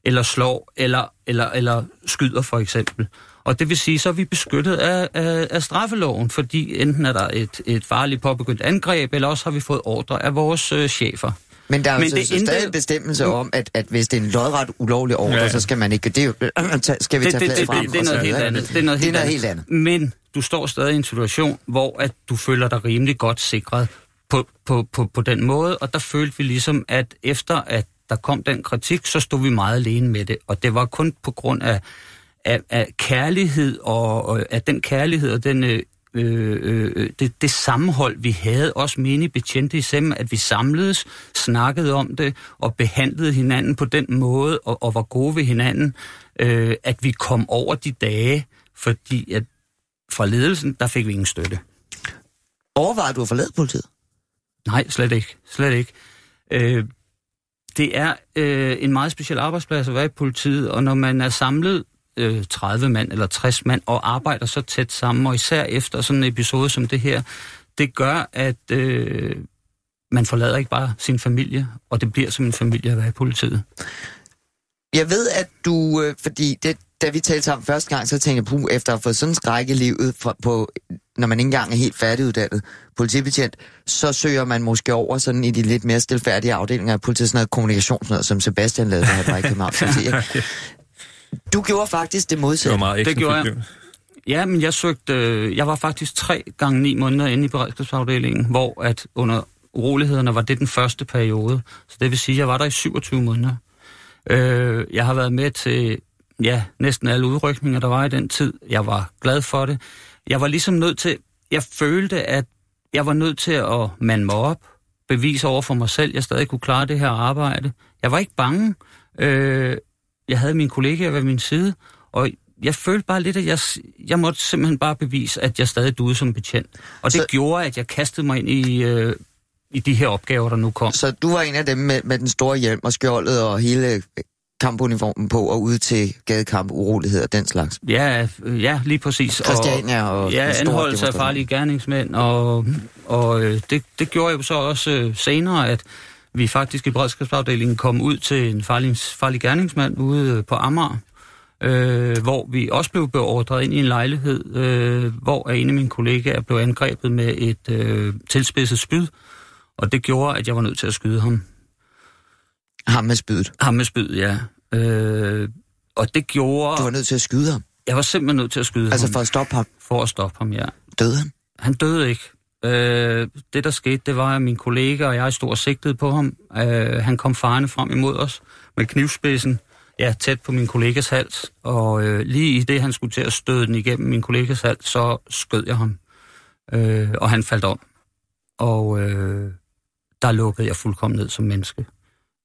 eller slår, eller, eller, eller skyder for eksempel. Og det vil sige, så er vi beskyttet af, af, af straffeloven, fordi enten er der et, et farligt påbegyndt angreb, eller også har vi fået ordre af vores øh, chefer. Men der er jo Men så, det så stadig en bestemmelse om, at, at hvis det er en lodret ulovlig ordre, Ja, så skal man ikke... Det er jo, skal vi det, tage det, det, frem? det, det er og noget helt andet. Det er noget, det er helt, noget andet. helt andet. Men du står stadig i en situation, hvor at du føler dig rimelig godt sikret på, på, på, på den måde, og der følte vi ligesom, at efter at der kom den kritik, så stod vi meget alene med det. Og det var kun på grund af, af, af kærlighed, og, og af den kærlighed og den... Øh, øh, øh, det, det sammenhold, vi havde, også menige betjente i SEM, at vi samledes, snakkede om det og behandlede hinanden på den måde og, og var gode ved hinanden, øh, at vi kom over de dage, fordi at fra ledelsen, der fik vi ingen støtte. Overvejer du at forlade politiet? Nej, slet ikke. Slet ikke. Øh, det er øh, en meget speciel arbejdsplads at være i politiet, og når man er samlet øh, 30 mand eller 60 mand og arbejder så tæt sammen, og især efter sådan en episode som det her, det gør, at øh, man forlader ikke bare sin familie, og det bliver som en familie at være i politiet. Jeg ved, at du... Øh, fordi det, da vi talte sammen første gang, så tænkte jeg, puh, efter at have fået sådan en skræk i livet, fra, på, når man ikke engang er helt færdiguddannet politibetjent, så søger man måske over sådan i de lidt mere stilfærdige afdelinger af politiet, sådan noget kommunikation, sådan noget, som Sebastian lavede, der var i København. Du gjorde faktisk det Det var modsatte. meget Det gjorde jeg. Ja, men jeg søgte, øh, jeg var faktisk tre gange ni måneder inde i beredskabsafdelingen, hvor at under urolighederne var det den første periode. Så det vil sige, at jeg var der i 27 måneder. Øh, jeg har været med til ja, næsten alle udrykninger, der var i den tid. Jeg var glad for det. Jeg var ligesom nødt til, jeg følte, at jeg var nødt til at mande mig op, bevise over for mig selv, at jeg stadig kunne klare det her arbejde. Jeg var ikke bange. Øh, jeg havde mine kollegaer ved min side, og jeg følte bare lidt, at jeg, jeg måtte simpelthen bare bevise, at jeg stadig duede som betjent. Og det Så- gjorde, at jeg kastede mig ind i, øh, i de her opgaver, der nu kom. Så du var en af dem med, med den store hjelm og skjoldet og hele kampuniformen på og ude til gadekamp, uroligheder og den slags. Ja, øh, ja, lige præcis. Christiania og ja, den store anholdelse af farlige gerningsmænd, og, og øh, det, det gjorde jo så også øh, senere, at vi faktisk i beredskabsafdelingen kom ud til en farlig, farlig gerningsmand ude på Amager, øh, hvor vi også blev beordret ind i en lejlighed, øh, hvor en af mine kollegaer blev angrebet med et øh, tilspidset spyd, og det gjorde, at jeg var nødt til at skyde ham. Ham med spydet. Ham med spyd, ja. Øh, og det gjorde... Du var nødt til at skyde ham. Jeg var simpelthen nødt til at skyde Altså ham for at stoppe ham. for at stoppe ham, ja. Døde han? Han døde ikke. Øh, det, der skete, det var, at min kollega og jeg stod og sigtede på ham. Øh, han kom farne frem imod os med knivspidsen, ja, tæt på min kollegas hals. Og øh, lige i det, han skulle til at støde den igennem min kollegas hals, så skød jeg ham. Øh, og han faldt om. Og øh, der lukkede jeg fuldkommen ned som menneske.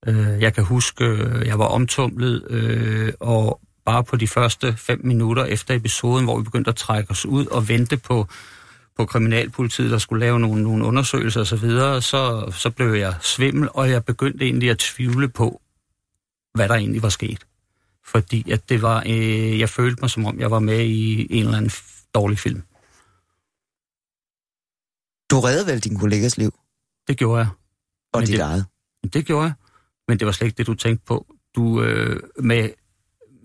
Øh, jeg kan huske, øh, jeg var omtumlet, øh, og bare på de første fem minutter efter episoden, hvor vi begyndte at trække os ud og vente på, på kriminalpolitiet, der skulle lave nogle, nogle undersøgelser osv., så, så, så blev jeg svimmel, og jeg begyndte egentlig at tvivle på, hvad der egentlig var sket. Fordi at det var, øh, jeg følte mig, som om jeg var med i en eller anden dårlig film. Du reddede vel din kollegas liv Det gjorde jeg. og Men dit det- eget. Det gjorde jeg. Men det var slet ikke det, du tænkte på. Du, øh, med,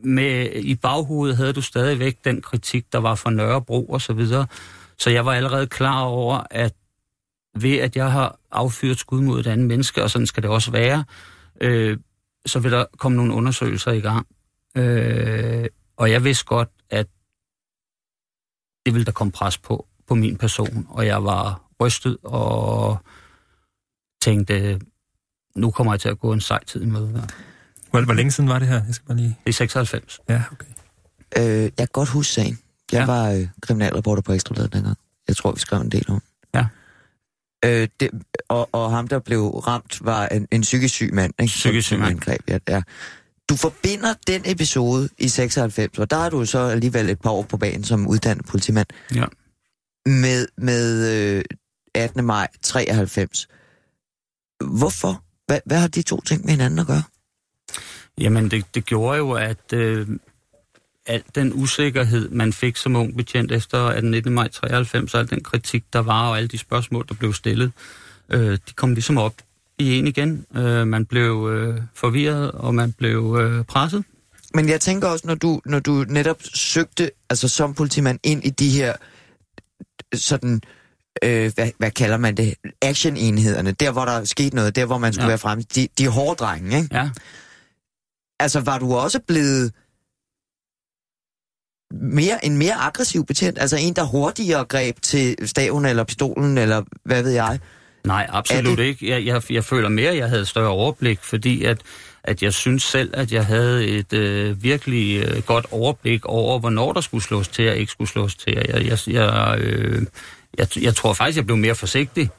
med, i baghovedet havde du stadigvæk den kritik, der var fra Nørrebro og så videre. Så jeg var allerede klar over, at ved at jeg har affyret skud mod et andet menneske, og sådan skal det også være, øh, så vil der komme nogle undersøgelser i gang. Øh, og jeg vidste godt, at det ville der komme pres på, på min person, og jeg var rystet og tænkte, nu kommer jeg til at gå en sej tid i møde. Hvor, hvor længe siden var det her? Jeg skal bare lige... Det er 96. Ja, okay. Øh, jeg kan godt huske sagen. Jeg Ja. ja. var øh, kriminalreporter på Ekstrabladet dengang. Jeg tror, vi skrev en del om. Ja. Øh, det, og, og ham, der blev ramt, var en, en psykisk syg mand. Ikke? Psykisk syg mand. Angreb, ja, ja. Du forbinder den episode i 96, og der er du så alligevel et par år på banen som uddannet politimand, Ja. med, med øh, 18. maj 93. Hvorfor? Hvad, hvad har de to ting med hinanden at gøre? Jamen, det, det gjorde jo, at øh, al den usikkerhed, man fik som ung betjent efter den 19. maj 93, og al den kritik, der var, og alle de spørgsmål, der blev stillet, øh, de kom ligesom op i en igen. Øh, man blev øh, forvirret, og man blev øh, presset. Men jeg tænker også, når du, når du netop søgte, altså som politimand, ind i de her, sådan, øh, hvad, hvad kalder man det, action-enhederne, der hvor der skete noget, der hvor man skulle Ja. være fremme, de, de hårde drenge, ikke? Ja, Altså var du også blevet mere, en mere aggressiv betjent, altså en, der hurtigere greb til staven eller pistolen, eller hvad ved jeg? Nej, absolut ikke. Jeg, jeg, jeg føler mere, at jeg havde større overblik, fordi at, at jeg synes selv, at jeg havde et øh, virkelig øh, godt overblik over, hvornår der skulle slås til og ikke skulle slås til. Jeg, jeg, jeg, øh, jeg, jeg tror faktisk, jeg blev mere forsigtig.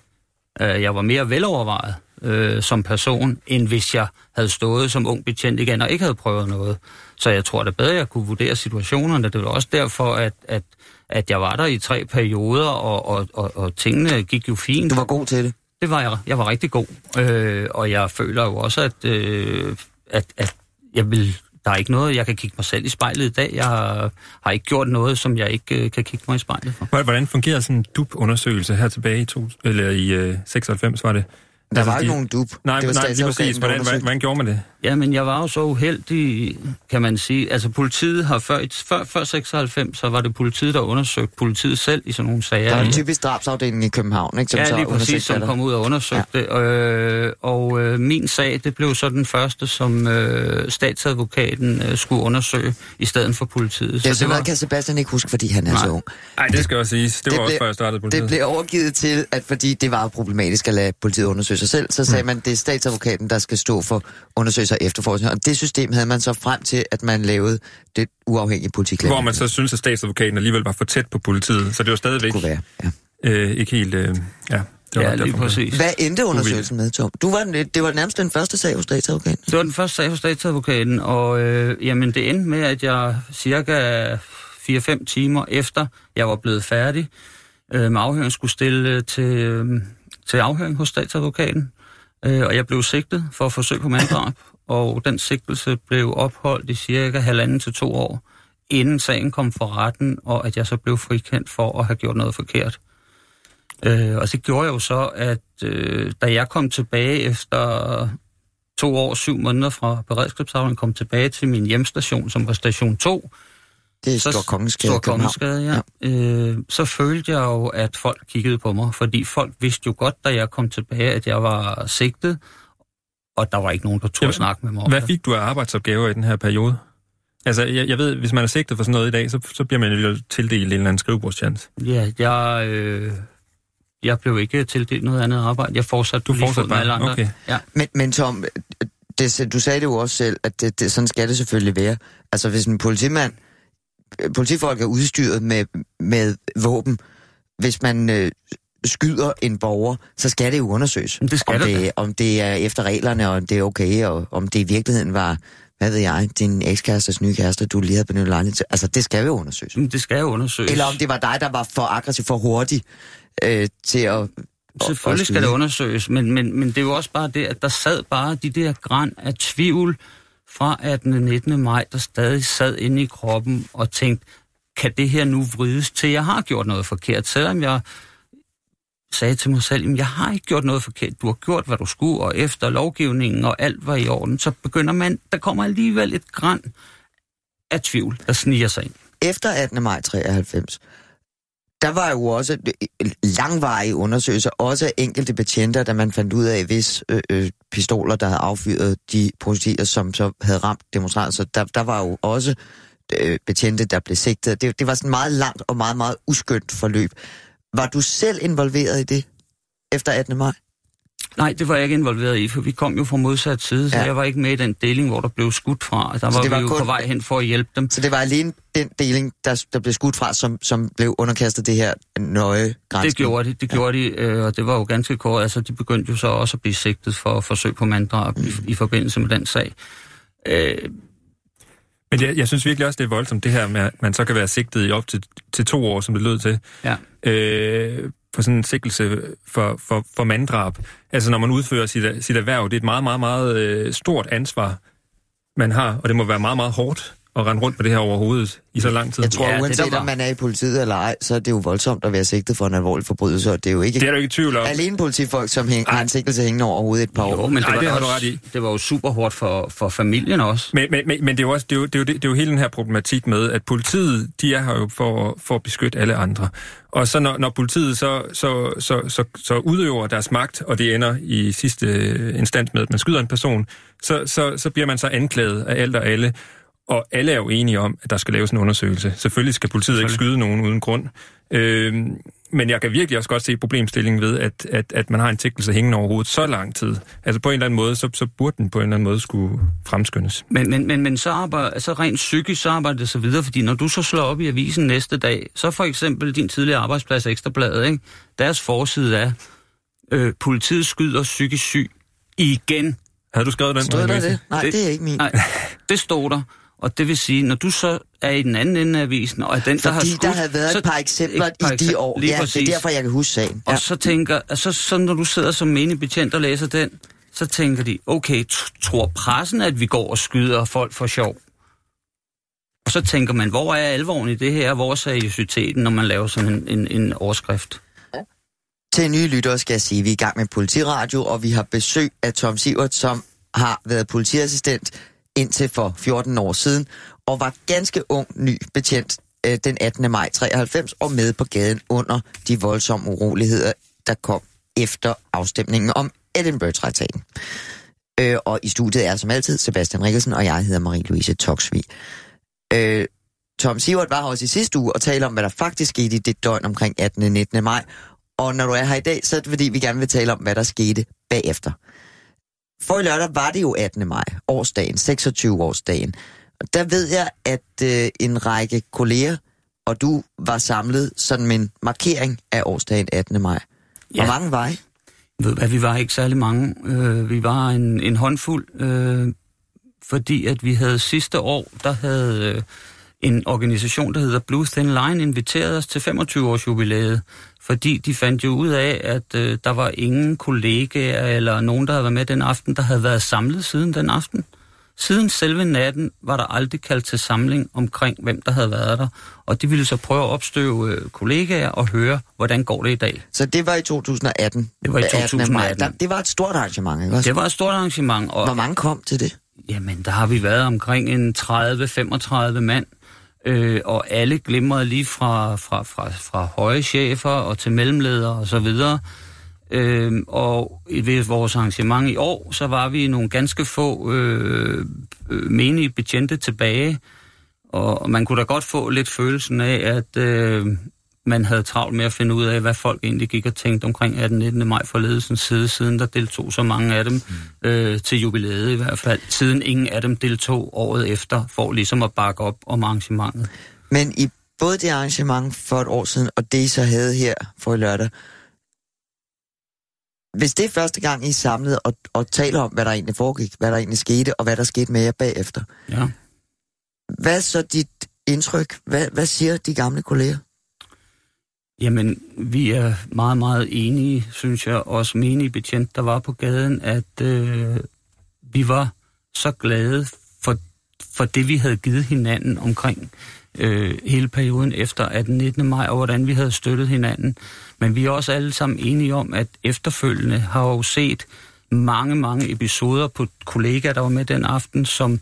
Øh, jeg var mere velovervejet øh, som person, end hvis jeg havde stået som ung betjent igen og ikke havde prøvet noget. Så jeg tror da bedre, jeg kunne vurdere situationerne. Det var også derfor, at, at, at jeg var der i tre perioder, og, og, og, og tingene gik jo fint. Du var god til det. Det var jeg. Jeg var rigtig god. Øh, og jeg føler jo også, at, øh, at, at jeg vil, der er ikke noget, jeg kan kigge mig selv i spejlet i dag. Jeg har, har ikke gjort noget, som jeg ikke øh, kan kigge mig i spejlet for. Hvordan fungerer sådan en DUP-undersøgelse her tilbage i, to, eller i øh, 96, var det? Der Altså, var ikke de- nogen dup. Nej, det var nej lige præcis. Hvordan, hvordan, hvordan gjorde man det? Ja, men jeg var jo så uheldig, kan man sige. Altså politiet har før, før, før 96, så var det politiet, der undersøgte politiet selv i sådan nogle sager. Der er en typisk drabsafdeling i København, ikke? Som ja, så lige præcis, som det. kom ud og undersøgte det. Øh, og øh, min sag, det blev så den første, som øh, statsadvokaten øh, skulle undersøge, i stedet for politiet. Ja, så så noget kan Sebastian ikke huske, fordi han er Nej. så ung. Nej, det skal også siges. Det, Det var også før jeg startede på Det blev overgivet til, at fordi det var problematisk at lade politiet undersøge sig selv, så sagde man, at det er statsadvokaten, der skal stå for undersøgelser og efterforskning. Og det system havde man så frem til, at man lavede det uafhængige politiklage. Hvor man så synes, at statsadvokaten alligevel var for tæt på politiet. Så det var stadigvæk kunne være. Ja. øh, ikke helt... Øh, ja, det var Ja, lige man- præcis. Hvad endte undersøgelsen med, Tom? Du var, den- det var nærmest den første sag hos statsadvokaten. Det var den første sag hos statsadvokaten, og øh, jamen, det endte med, at jeg cirka 4-5 timer efter, jeg var blevet færdig øh, med afhøring, skulle stille øh, til, øh, til afhøring hos statsadvokaten. Øh, og jeg blev sigtet for forsøg på manddrab, og den sigtelse blev opholdt i cirka halvanden til to år, inden sagen kom for retten, og at jeg så blev frikendt for at have gjort noget forkert. Øh, og det gjorde jeg jo så, at øh, da jeg kom tilbage efter to år, og syv måneder fra beredskabsafdelingen, kom tilbage til min hjemstation, som var station 2. Det er Så- Stor Kongensgade. Stor. Kongensgade, ja. Øh, så følte jeg jo, at folk kiggede på mig, fordi folk vidste jo godt, da jeg kom tilbage, at jeg var sigtet, og der var ikke nogen, der turde snakke med mig om Hvad fik du af arbejdsopgaver i den her periode? Altså, jeg, jeg ved, hvis man er sigtet for sådan noget i dag, så, så bliver man jo tildelt en eller anden skrivebordschance. Ja, jeg, øh, jeg blev ikke tildelt noget andet arbejde. Jeg fortsatte Du fortsatte fod med alle bare? andre. Okay. Ja. Men, men Tom, det, du sagde det jo også selv, at det, det, sådan skal det selvfølgelig være. Altså hvis en politimand, politifolk er udstyret med, med våben, hvis man øh, skyder en borger, så skal det jo undersøges. Det skal om, det det, om det er efter reglerne, og om det er okay, og om det i virkeligheden var, hvad ved jeg, din ekskærestes nye kæreste, du lige havde benyttet lejlighed til. Altså det skal jo undersøges. Det skal jo undersøges. Eller om det var dig, der var for aggressiv, for hurtig øh, til at... Selvfølgelig skal det undersøges, men, men, men det er jo også bare det, at der sad bare de der græn af tvivl fra 18. og 19. maj, der stadig sad inde i kroppen og tænkte, kan det her nu vrides til, jeg har gjort noget forkert, selvom jeg sagde til mig selv, jeg har ikke gjort noget forkert, du har gjort, hvad du skulle, og efter lovgivningen og alt var i orden, så begynder man, der kommer alligevel et græn af tvivl, der sniger sig ind. Efter 18. maj 93, der var jo også langvarige undersøgelser, også af enkelte betjenter, da man fandt ud af, hvis øh, øh, pistoler, der havde affyret de projektiler, som så havde ramt demonstranter. Så der, der var jo også øh, betjente, der blev sigtet. Det, det var sådan meget langt og meget, meget uskyndt forløb. Var du selv involveret i det efter 18. maj? Nej, det var jeg ikke involveret i, for vi kom jo fra modsat side, så Ja. jeg var ikke med i den deling, hvor der blev skudt fra. Der var, det var vi jo kun- på vej hen for at hjælpe dem. Så det var alene den deling, der, der blev skudt fra, som, som blev underkastet det her nøje grænsning? Det gjorde de, det gjorde de, øh, og det var jo ganske kort. Altså, de begyndte jo så også at blive sigtet for forsøg på manddrab mm. i, i forbindelse med den sag. Øh, Men jeg, jeg synes virkelig også, det er voldsomt, det her med, at man så kan være sigtet i op til, til to år, som det lød til, ja. øh, for sådan en sikkelse for, for, for manddrab. Altså når man udfører sit, sit erhverv, det er et meget, meget, meget øh, stort ansvar, man har, og det må være meget, meget hårdt at rende rundt med det her overhovedet i så lang tid. Jeg tror, Ja, det uanset der var- om man er i politiet eller ej, så er det jo voldsomt at være sigtet for en alvorlig forbrydelse, og det er jo ikke Det er du ikke i tvivl om. alene politifolk, som hæng, har en sigtelse hængende over hovedet et par år. Jo, men det, var det har du også, ret i. det var jo super hårdt for, for familien også. Men, men, men, men det er jo også det er jo, det er jo, det er jo hele den her problematik med, at politiet, de er her jo for, for at beskytte alle andre. Og så når, når politiet så, så, så, så, så udøver deres magt, og det ender i sidste instans med, at man skyder en person, så, så, så bliver man så anklaget af alt og alle. Og alle er jo enige om, at der skal laves en undersøgelse. Selvfølgelig skal politiet ikke skyde nogen uden grund. Øhm, men jeg kan virkelig også godt se problemstillingen ved, at, at, at man har en tækkelse hængende over hovedet så lang tid. Altså på en eller anden måde, så, så burde den på en eller anden måde skulle fremskyndes. Men, men, men, men så, arbejder, altså rent psykisk, så arbejder det så videre, fordi når du så slår op i avisen næste dag, så for eksempel din tidligere arbejdsplads Ekstrabladet, ikke? deres forside er, øh, politiet skyder psykisk syg igen. Havde du skrevet den? Stod der det? Nej, det, Det- det er ikke min. Nej, det stod der. Og det vil sige, når du så er i den anden ende af avisen, og er den, der har Fordi skudt... der havde været så- et par eksempler et par i de år. Lige Ja, det præcis. er derfor, jeg kan huske sagen. Og Ja. så tænker, altså så når du sidder som menig betjent og læser den, så tænker de, okay, tror pressen, at vi går og skyder folk for sjov? Og så tænker man, hvor er alvoren i det her? Hvor er seriøsiteten, når man laver sådan en, en, en overskrift? Til nye lyttere skal jeg sige, at vi er i gang med Politiradio, og vi har besøg af Tom Sivert, som har været politiassistent indtil for 14 år siden, og var ganske ung ny betjent øh, den 18. maj 93 og med på gaden under de voldsomme uroligheder, der kom efter afstemningen om Edinburgh-traktaten. Øh, og i studiet er som altid Sebastian Rikkelsen, og jeg hedder Marie-Louise Toksvig. Øh, Tom Sivert var her også i sidste uge og talte om, hvad der faktisk skete i det døgn omkring 18. og 19. maj. Og når du er her i dag, så er det fordi, vi gerne vil tale om, hvad der skete bagefter. For i lørdag var det jo 18. maj, årsdagen, 26-årsdagen. Og der ved jeg, at øh, en række kolleger og du var samlet sådan en markering af årsdagen 18. maj. Hvor Ja. mange var I? Ved hvad, vi var ikke særlig mange. Øh, vi var en, en håndfuld, øh, fordi at vi havde sidste år, der havde øh, en organisation, der hedder Blue Thin Line, inviteret os til 25-års jubilæet, fordi de fandt jo ud af, at øh, der var ingen kollegaer eller nogen, der havde været med den aften, der havde været samlet siden den aften. Siden selve natten var der aldrig kaldt til samling omkring, hvem der havde været der. Og de ville så prøve at opstøve øh, kollegaer og høre, hvordan går det i dag. Så det var i 2018. Det var i 18. maj. 2018. Der, det var et stort arrangement, ikke også? Det var et stort arrangement, og Hvor mange kom til det? Jamen, der har vi været omkring en 30-35 mand, øh, og alle glimrede lige fra, fra, fra, fra høje chefer og til mellemledere og så videre. Øh, og i- ved vores arrangement i år, så var vi nogle ganske få øh, øh menige betjente tilbage, og man kunne da godt få lidt følelsen af, at øh, man havde travlt med at finde ud af, hvad folk egentlig gik og tænkte omkring 18. 19. maj for ledelsens side, siden der deltog så mange af dem mm. øh, til jubilæet i hvert fald. Siden ingen af dem deltog året efter, for ligesom at bakke op om arrangementet. Men i både det arrangement for et år siden, og det I så havde her for i lørdag, hvis det er første gang, I er samlet og, og taler om, hvad der egentlig foregik, hvad der egentlig skete, og hvad der skete med jer bagefter, Ja. hvad er så dit indtryk? Hvad, hvad siger de gamle kolleger? Jamen, vi er meget, meget enige, synes jeg, også menige betjent, der var på gaden, at øh, vi var så glade for, for det, vi havde givet hinanden omkring øh, hele perioden efter 18. 19. maj, og hvordan vi havde støttet hinanden. Men vi er også alle sammen enige om, at efterfølgende har jo set mange, mange episoder på kollegaer, der var med den aften, som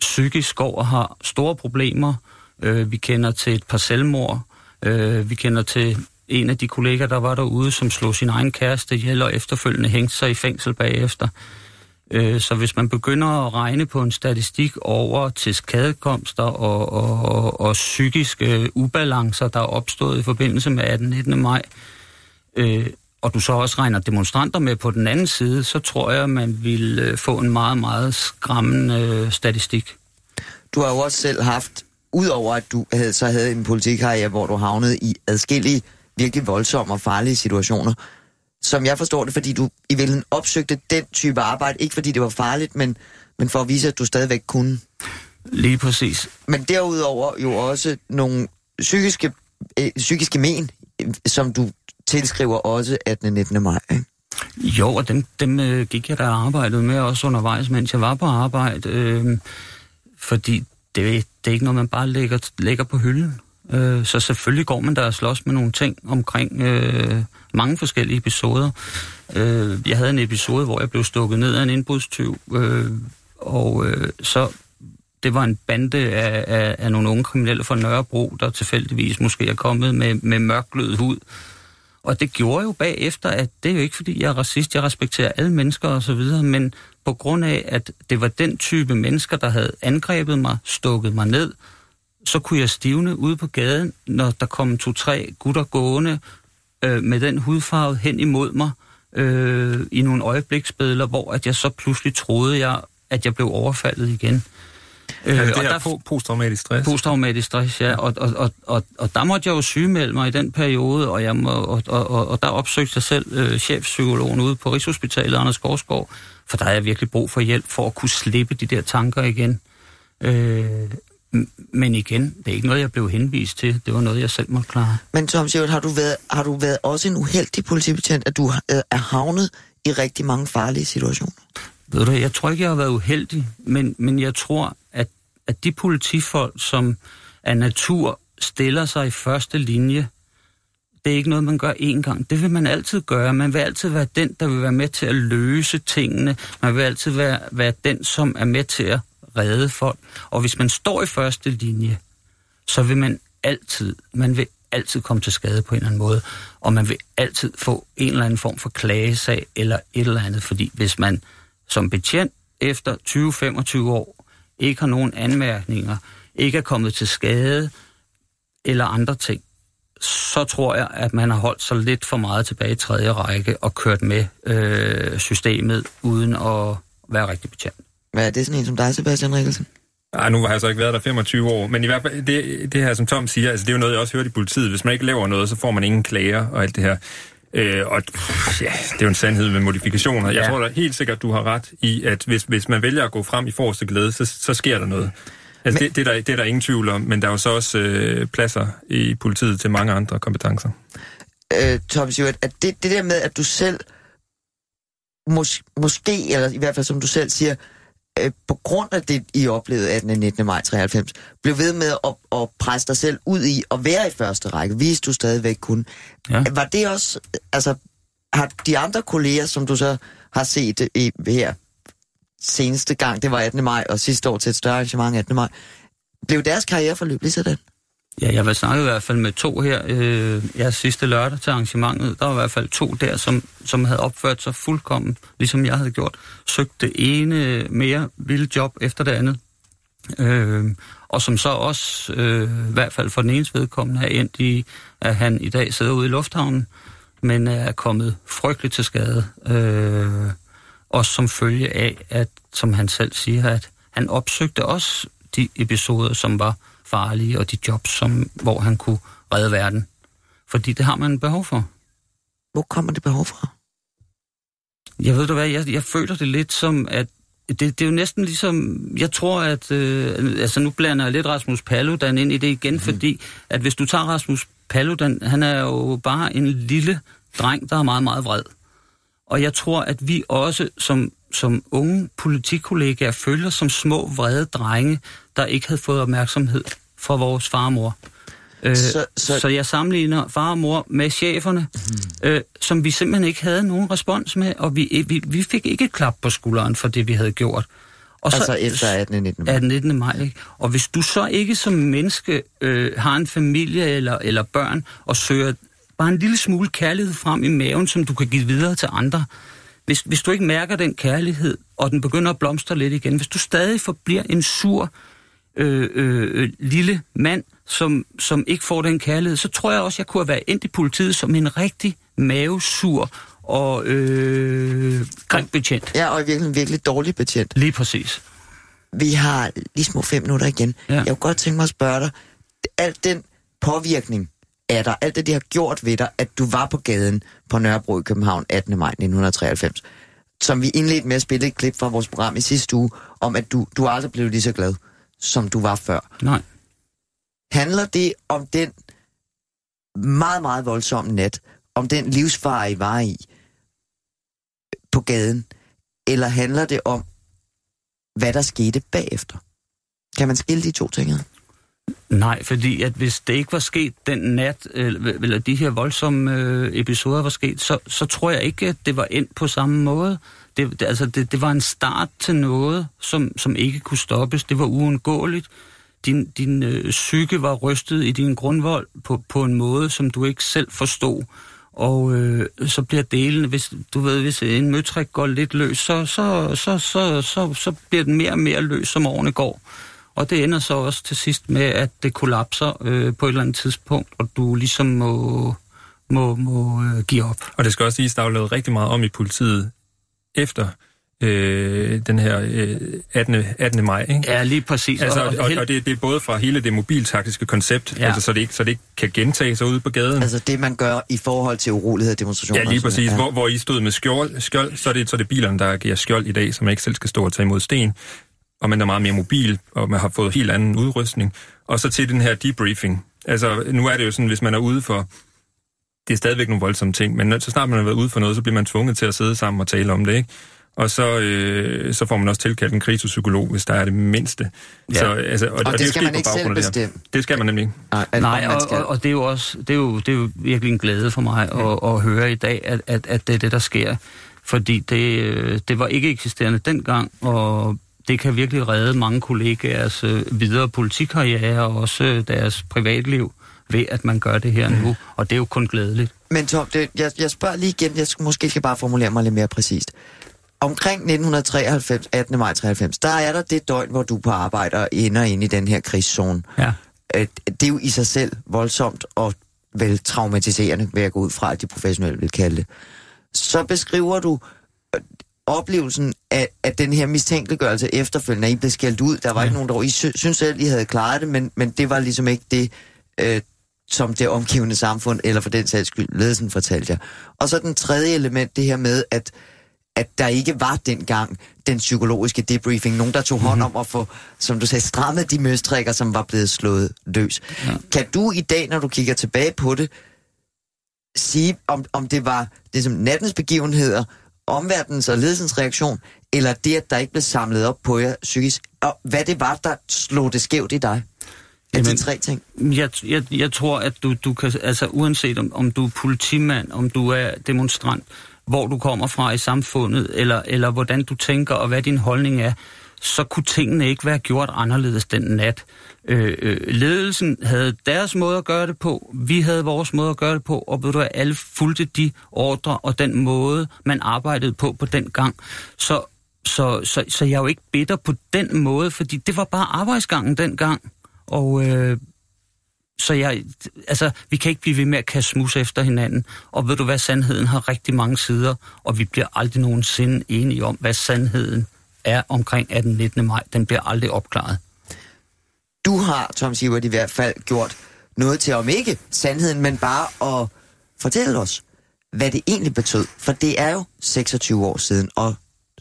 psykisk går og har store problemer. Øh, vi kender til et par selvmord. Øh, vi kender til en af de kolleger, der var derude, som slog sin egen kæreste ihjel og efterfølgende hængte sig i fængsel bagefter. Øh, så hvis man begynder at regne på en statistik over til skadekomster og, og, og, og psykiske ubalancer, der er opstået i forbindelse med 18. 19. maj, øh, og du så også regner demonstranter med på den anden side, så tror jeg, man vil øh, få en meget, meget skræmmende øh, statistik. Du har jo også selv haft, udover at du havde, så havde en politikkarriere, hvor du havnede i adskillige virkelig voldsomme og farlige situationer, som jeg forstår det, fordi du i virkeligheden opsøgte den type arbejde, ikke fordi det var farligt, men, men for at vise, at du stadigvæk kunne. Lige præcis. Men derudover jo også nogle psykiske, øh, psykiske men, øh, som du tilskriver også 18. 19. maj. Ikke? Jo, og dem, dem øh, gik jeg da arbejdet med også undervejs, mens jeg var på arbejde. Øh, fordi det, det er ikke noget, man bare lægger, lægger på hylden. Øh, så selvfølgelig går man der og slås med nogle ting omkring øh, mange forskellige episoder. Øh, jeg havde en episode, hvor jeg blev stukket ned af en indbrudstyv, øh, og øh, så det var en bande af, af, af nogle unge kriminelle fra Nørrebro, der tilfældigvis måske er kommet med, med mørklød hud. Og det gjorde jo bagefter, at det er jo ikke fordi, jeg er racist, jeg respekterer alle mennesker og så videre, men på grund af, at det var den type mennesker, der havde angrebet mig, stukket mig ned, så kunne jeg stivne ude på gaden, når der kom to-tre gutter gående øh, med den hudfarve hen imod mig øh, i nogle øjebliksbilleder, hvor at jeg så pludselig troede, jeg, at jeg blev overfaldet igen. Øh, ja, det og der posttraumatisk stress. Posttraumatisk stress, ja. Og, og, og, og, og der måtte jeg jo sygemelde mig i den periode, og, jeg må, og, og, og der opsøgte jeg selv øh, chefpsykologen ude på Rigshospitalet, Anders Gårdsgaard, for der er jeg virkelig brug for hjælp for at kunne slippe de der tanker igen. Øh, men igen, det er ikke noget, jeg blev henvist til. Det var noget, jeg selv måtte klare. Men Tom Sjøren, har du været, har du været også en uheldig politibetjent, at du øh, er havnet i rigtig mange farlige situationer? Ved du, jeg tror ikke, jeg har været uheldig, men, men jeg tror, at, at de politifolk, som af natur stiller sig i første linje, det er ikke noget, man gør én gang. Det vil man altid gøre. Man vil altid være den, der vil være med til at løse tingene. Man vil altid være, være den, som er med til at redde folk. Og hvis man står i første linje, så vil man altid, man vil altid komme til skade på en eller anden måde, og man vil altid få en eller anden form for klagesag eller et eller andet, fordi hvis man som betjent efter 20-25 år ikke har nogen anmærkninger, ikke er kommet til skade eller andre ting, så tror jeg, at man har holdt sig lidt for meget tilbage i tredje række og kørt med øh, systemet uden at være rigtig betjent. Hvad er det sådan en som dig, Sebastian Rikkelsen? Ej, nu har jeg så ikke været der 25 år, men i hvert fald, det, det her, som Tom siger, altså det er jo noget, jeg også hørte i politiet. Hvis man ikke laver noget, så får man ingen klager og alt det her. Øh, og ja, det er jo en sandhed med modifikationer. Jeg ja. tror da helt sikkert, du har ret i, at hvis, hvis man vælger at gå frem i forreste glæde, så, så sker der noget. Altså men, det, det, er der, det er der ingen tvivl om, men der er jo så også øh, pladser i politiet til mange andre kompetencer. Øh, Tom Sivert, at det, det der med, at du selv mås, måske, eller i hvert fald som du selv siger, øh, på grund af det, I oplevede 18. og 19. maj 93, blev ved med at, at presse dig selv ud i at være i første række, hvis du stadigvæk kunne. Ja. Var det også, altså, har de andre kolleger, som du så har set i, her seneste gang, det var 18. maj, og sidste år til et større arrangement 18. maj, blev deres karriereforløb lige sådan? Ja, jeg var snakket i hvert fald med to her. Øh, ja, sidste lørdag til arrangementet, der var i hvert fald to der, som, som havde opført sig fuldkommen, ligesom jeg havde gjort. Søgt det ene mere vilde job efter det andet. Øh, og som så også, øh, i hvert fald for den ene vedkommende, er endt i, at han i dag sidder ude i lufthavnen, men er kommet frygteligt til skade. Øh, også som følge af, at, som han selv siger, at han opsøgte også de episoder, som var farlige, og de jobs, som, hvor han kunne redde verden. Fordi det har man behov for. Hvor kommer det behov fra? Jeg ved du hvad, jeg, jeg føler det lidt som, at det, det er jo næsten ligesom, jeg tror, at, øh, altså nu blander jeg lidt Rasmus Paludan ind i det igen, mm. fordi at hvis du tager Rasmus Paludan, han er jo bare en lille dreng, der er meget, meget vred. Og jeg tror, at vi også som, som unge politikkollegaer følger som små vrede drenge, der ikke havde fået opmærksomhed fra vores far og mor. Øh, så, så... så jeg sammenligner far og mor med cheferne, mm. øh, som vi simpelthen ikke havde nogen respons med, og vi, vi, vi fik ikke et klap på skulderen for det, vi havde gjort. Og Altså efter 18. 19. maj. 18. 19. maj, ikke? Og hvis du så ikke som menneske øh, har en familie eller, eller børn og søger bare en lille smule kærlighed frem i maven, som du kan give videre til andre, hvis, hvis du ikke mærker den kærlighed, og den begynder at blomstre lidt igen, hvis du stadig forbliver en sur øh, øh, lille mand, som, som ikke får den kærlighed, så tror jeg også, jeg kunne have været endt i politiet som en rigtig mavesur og øh, grim betjent. Ja, og virkelig en virkelig dårlig betjent. Lige præcis. Vi har lige små fem minutter igen. Ja. Jeg kunne godt tænke mig at spørge dig, alt den påvirkning af dig, alt det, de har gjort ved dig, at du var på gaden på Nørrebro i København 18. maj 1993, som vi indledte med at spille et klip fra vores program i sidste uge, om at du, du aldrig blev lige så glad, som du var før. Nej. Handler det om den meget, meget voldsomme nat, om den livsfare, I var i på gaden, eller handler det om, hvad der skete bagefter? Kan man skille de to ting ad? Nej, fordi at hvis det ikke var sket den nat, eller, de her voldsomme øh, episoder var sket, så, så tror jeg ikke, at det var endt på samme måde. Det, det, altså, det, det var en start til noget, som, som ikke kunne stoppes. Det var uundgåeligt. Din, din øh, psyke var rystet i din grundvold på, på en måde, som du ikke selv forstod. Og øh, så bliver delene, hvis du ved, hvis en møtrik går lidt løs, så, så, så, så, så, så bliver den mere og mere løs, som årene går. Og det ender så også til sidst med, at det kollapser øh, på et eller andet tidspunkt, og du ligesom må, må, må øh, give op. Og det skal også siges, der er lavet rigtig meget om i politiet efter øh, den her øh, 18. 18. maj. Ikke? Ja, lige præcis. Altså, og, og, og, og det, det er både fra hele det mobiltaktiske koncept, Ja. ja. altså, så, det ikke, så det ikke kan gentage sig ude på gaden. Altså det, man gør i forhold til urolighed og demonstrationer. Ja, lige præcis. noget. Hvor, hvor I stod med skjold, skjold så, er det, så er det bilerne, der agerer skjold i dag, man ikke selv skal stå og tage imod sten. Og man er meget mere mobil, og man har fået helt anden udrustning. Og så til den her debriefing. Altså, nu er det jo sådan, hvis man er ude for... Det er stadigvæk nogle voldsomme ting, men når- så snart man har været ude for noget, så bliver man tvunget til at sidde sammen og tale om det, ikke? Og så, øh, så får man også tilkaldt en krisepsykolog, hvis der er det mindste. Ja. Så, altså, og, Og det er jo skal sket man på ikke selv baggrund af det bestemme. Det skal man nemlig ikke. Nej, Nej, og, og, og det er jo også det er jo, det er jo virkelig en glæde for mig at, at høre i dag, at, at, at det er det, der sker. Fordi det, øh, det var ikke eksisterende dengang, og det kan virkelig redde mange kollegaers øh, videre politikkarriere og også øh, deres privatliv ved, at man gør det her nu. Og det er jo kun glædeligt. Men Tom, det, jeg, jeg spørger lige igen, jeg skal, måske skal bare formulere mig lidt mere præcist. Omkring 1993, 18. maj 93, der er der det døgn, hvor du på arbejde og ender ind i den her krigszone. Ja. Øh, Det er jo i sig selv voldsomt og vel traumatiserende, vil jeg gå ud fra, at de professionelle vil kalde det. Så beskriver du øh, oplevelsen af, af den her mistænkeliggørelse efterfølgende, at I blev skældt ud. Der var ja. ikke nogen, der I sy- synes selv, I havde klaret det, men, men det var ligesom ikke det, øh, som det omgivende samfund, eller for den sags skyld, ledelsen fortalte jer. Og så den tredje element, det her med, at at der ikke var dengang den psykologiske debriefing. Nogen, der tog Mhm. hånd om at få, som du sagde, strammet de møstrikker, som var blevet slået løs. Ja. Kan du i dag, når du kigger tilbage på det, sige, om, om det var ligesom nattens begivenheder, omverdens og ledelsens reaktion, eller det, at der ikke blev samlet op på jer psykisk, og hvad det var, der slog det skævt i dig? Af Jamen, de tre ting. Jeg, jeg, jeg tror, at du, du kan, altså uanset om, om du er politimand, om du er demonstrant, hvor du kommer fra i samfundet, eller, eller hvordan du tænker, og hvad din holdning er, så kunne tingene ikke være gjort anderledes den nat. Øh, øh, ledelsen havde deres måde at gøre det på, vi havde vores måde at gøre det på, og ved du alle fulgte de ordre og den måde, man arbejdede på på den gang. Så, så, så, så jeg er jo ikke bitter på den måde, fordi det var bare arbejdsgangen dengang. Og øh, så jeg, altså, vi kan ikke blive ved med at kaste smus efter hinanden. Og ved du hvad, sandheden har rigtig mange sider, og vi bliver aldrig nogensinde enige om, hvad sandheden er omkring 18. 19. maj. Den bliver aldrig opklaret. Du har, Tom Sivert, i hvert fald gjort noget til, om ikke sandheden, men bare at fortælle os, hvad det egentlig betød. For det er jo 26 år siden, og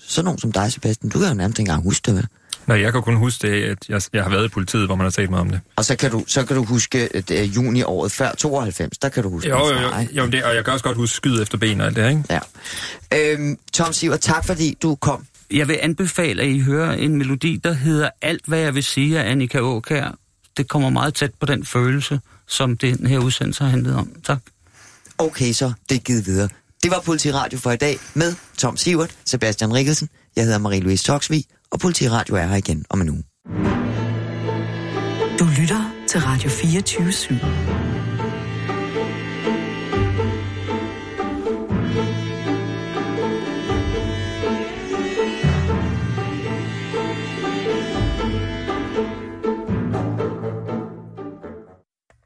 sådan nogen som dig, Sebastian, du kan jo nærmest ikke engang huske det, vel? Nej, jeg kan kun huske det, at jeg, jeg har været i politiet, hvor man har talt mig om det. Og så kan du, så kan du huske at, uh, juni året før, 92, der kan du huske Jo, jo, jo, jo det, og jeg kan også godt huske skyd efter ben og alt det her, ikke? Ja. Øhm, Tom Sivert, tak fordi du kom. Jeg vil anbefale, at I hører en melodi, der hedder Alt, hvad jeg vil sige af Annika Åkær. Det kommer meget tæt på den følelse, som den her udsendelse har handlet om. Tak. Okay, så det er givet videre. Det var Politiradio for i dag med Tom Sivert, Sebastian Rikkelsen, jeg hedder Marie-Louise Toksvig, og Politiradio er her igen om en uge. Du lytter til Radio 24 /7.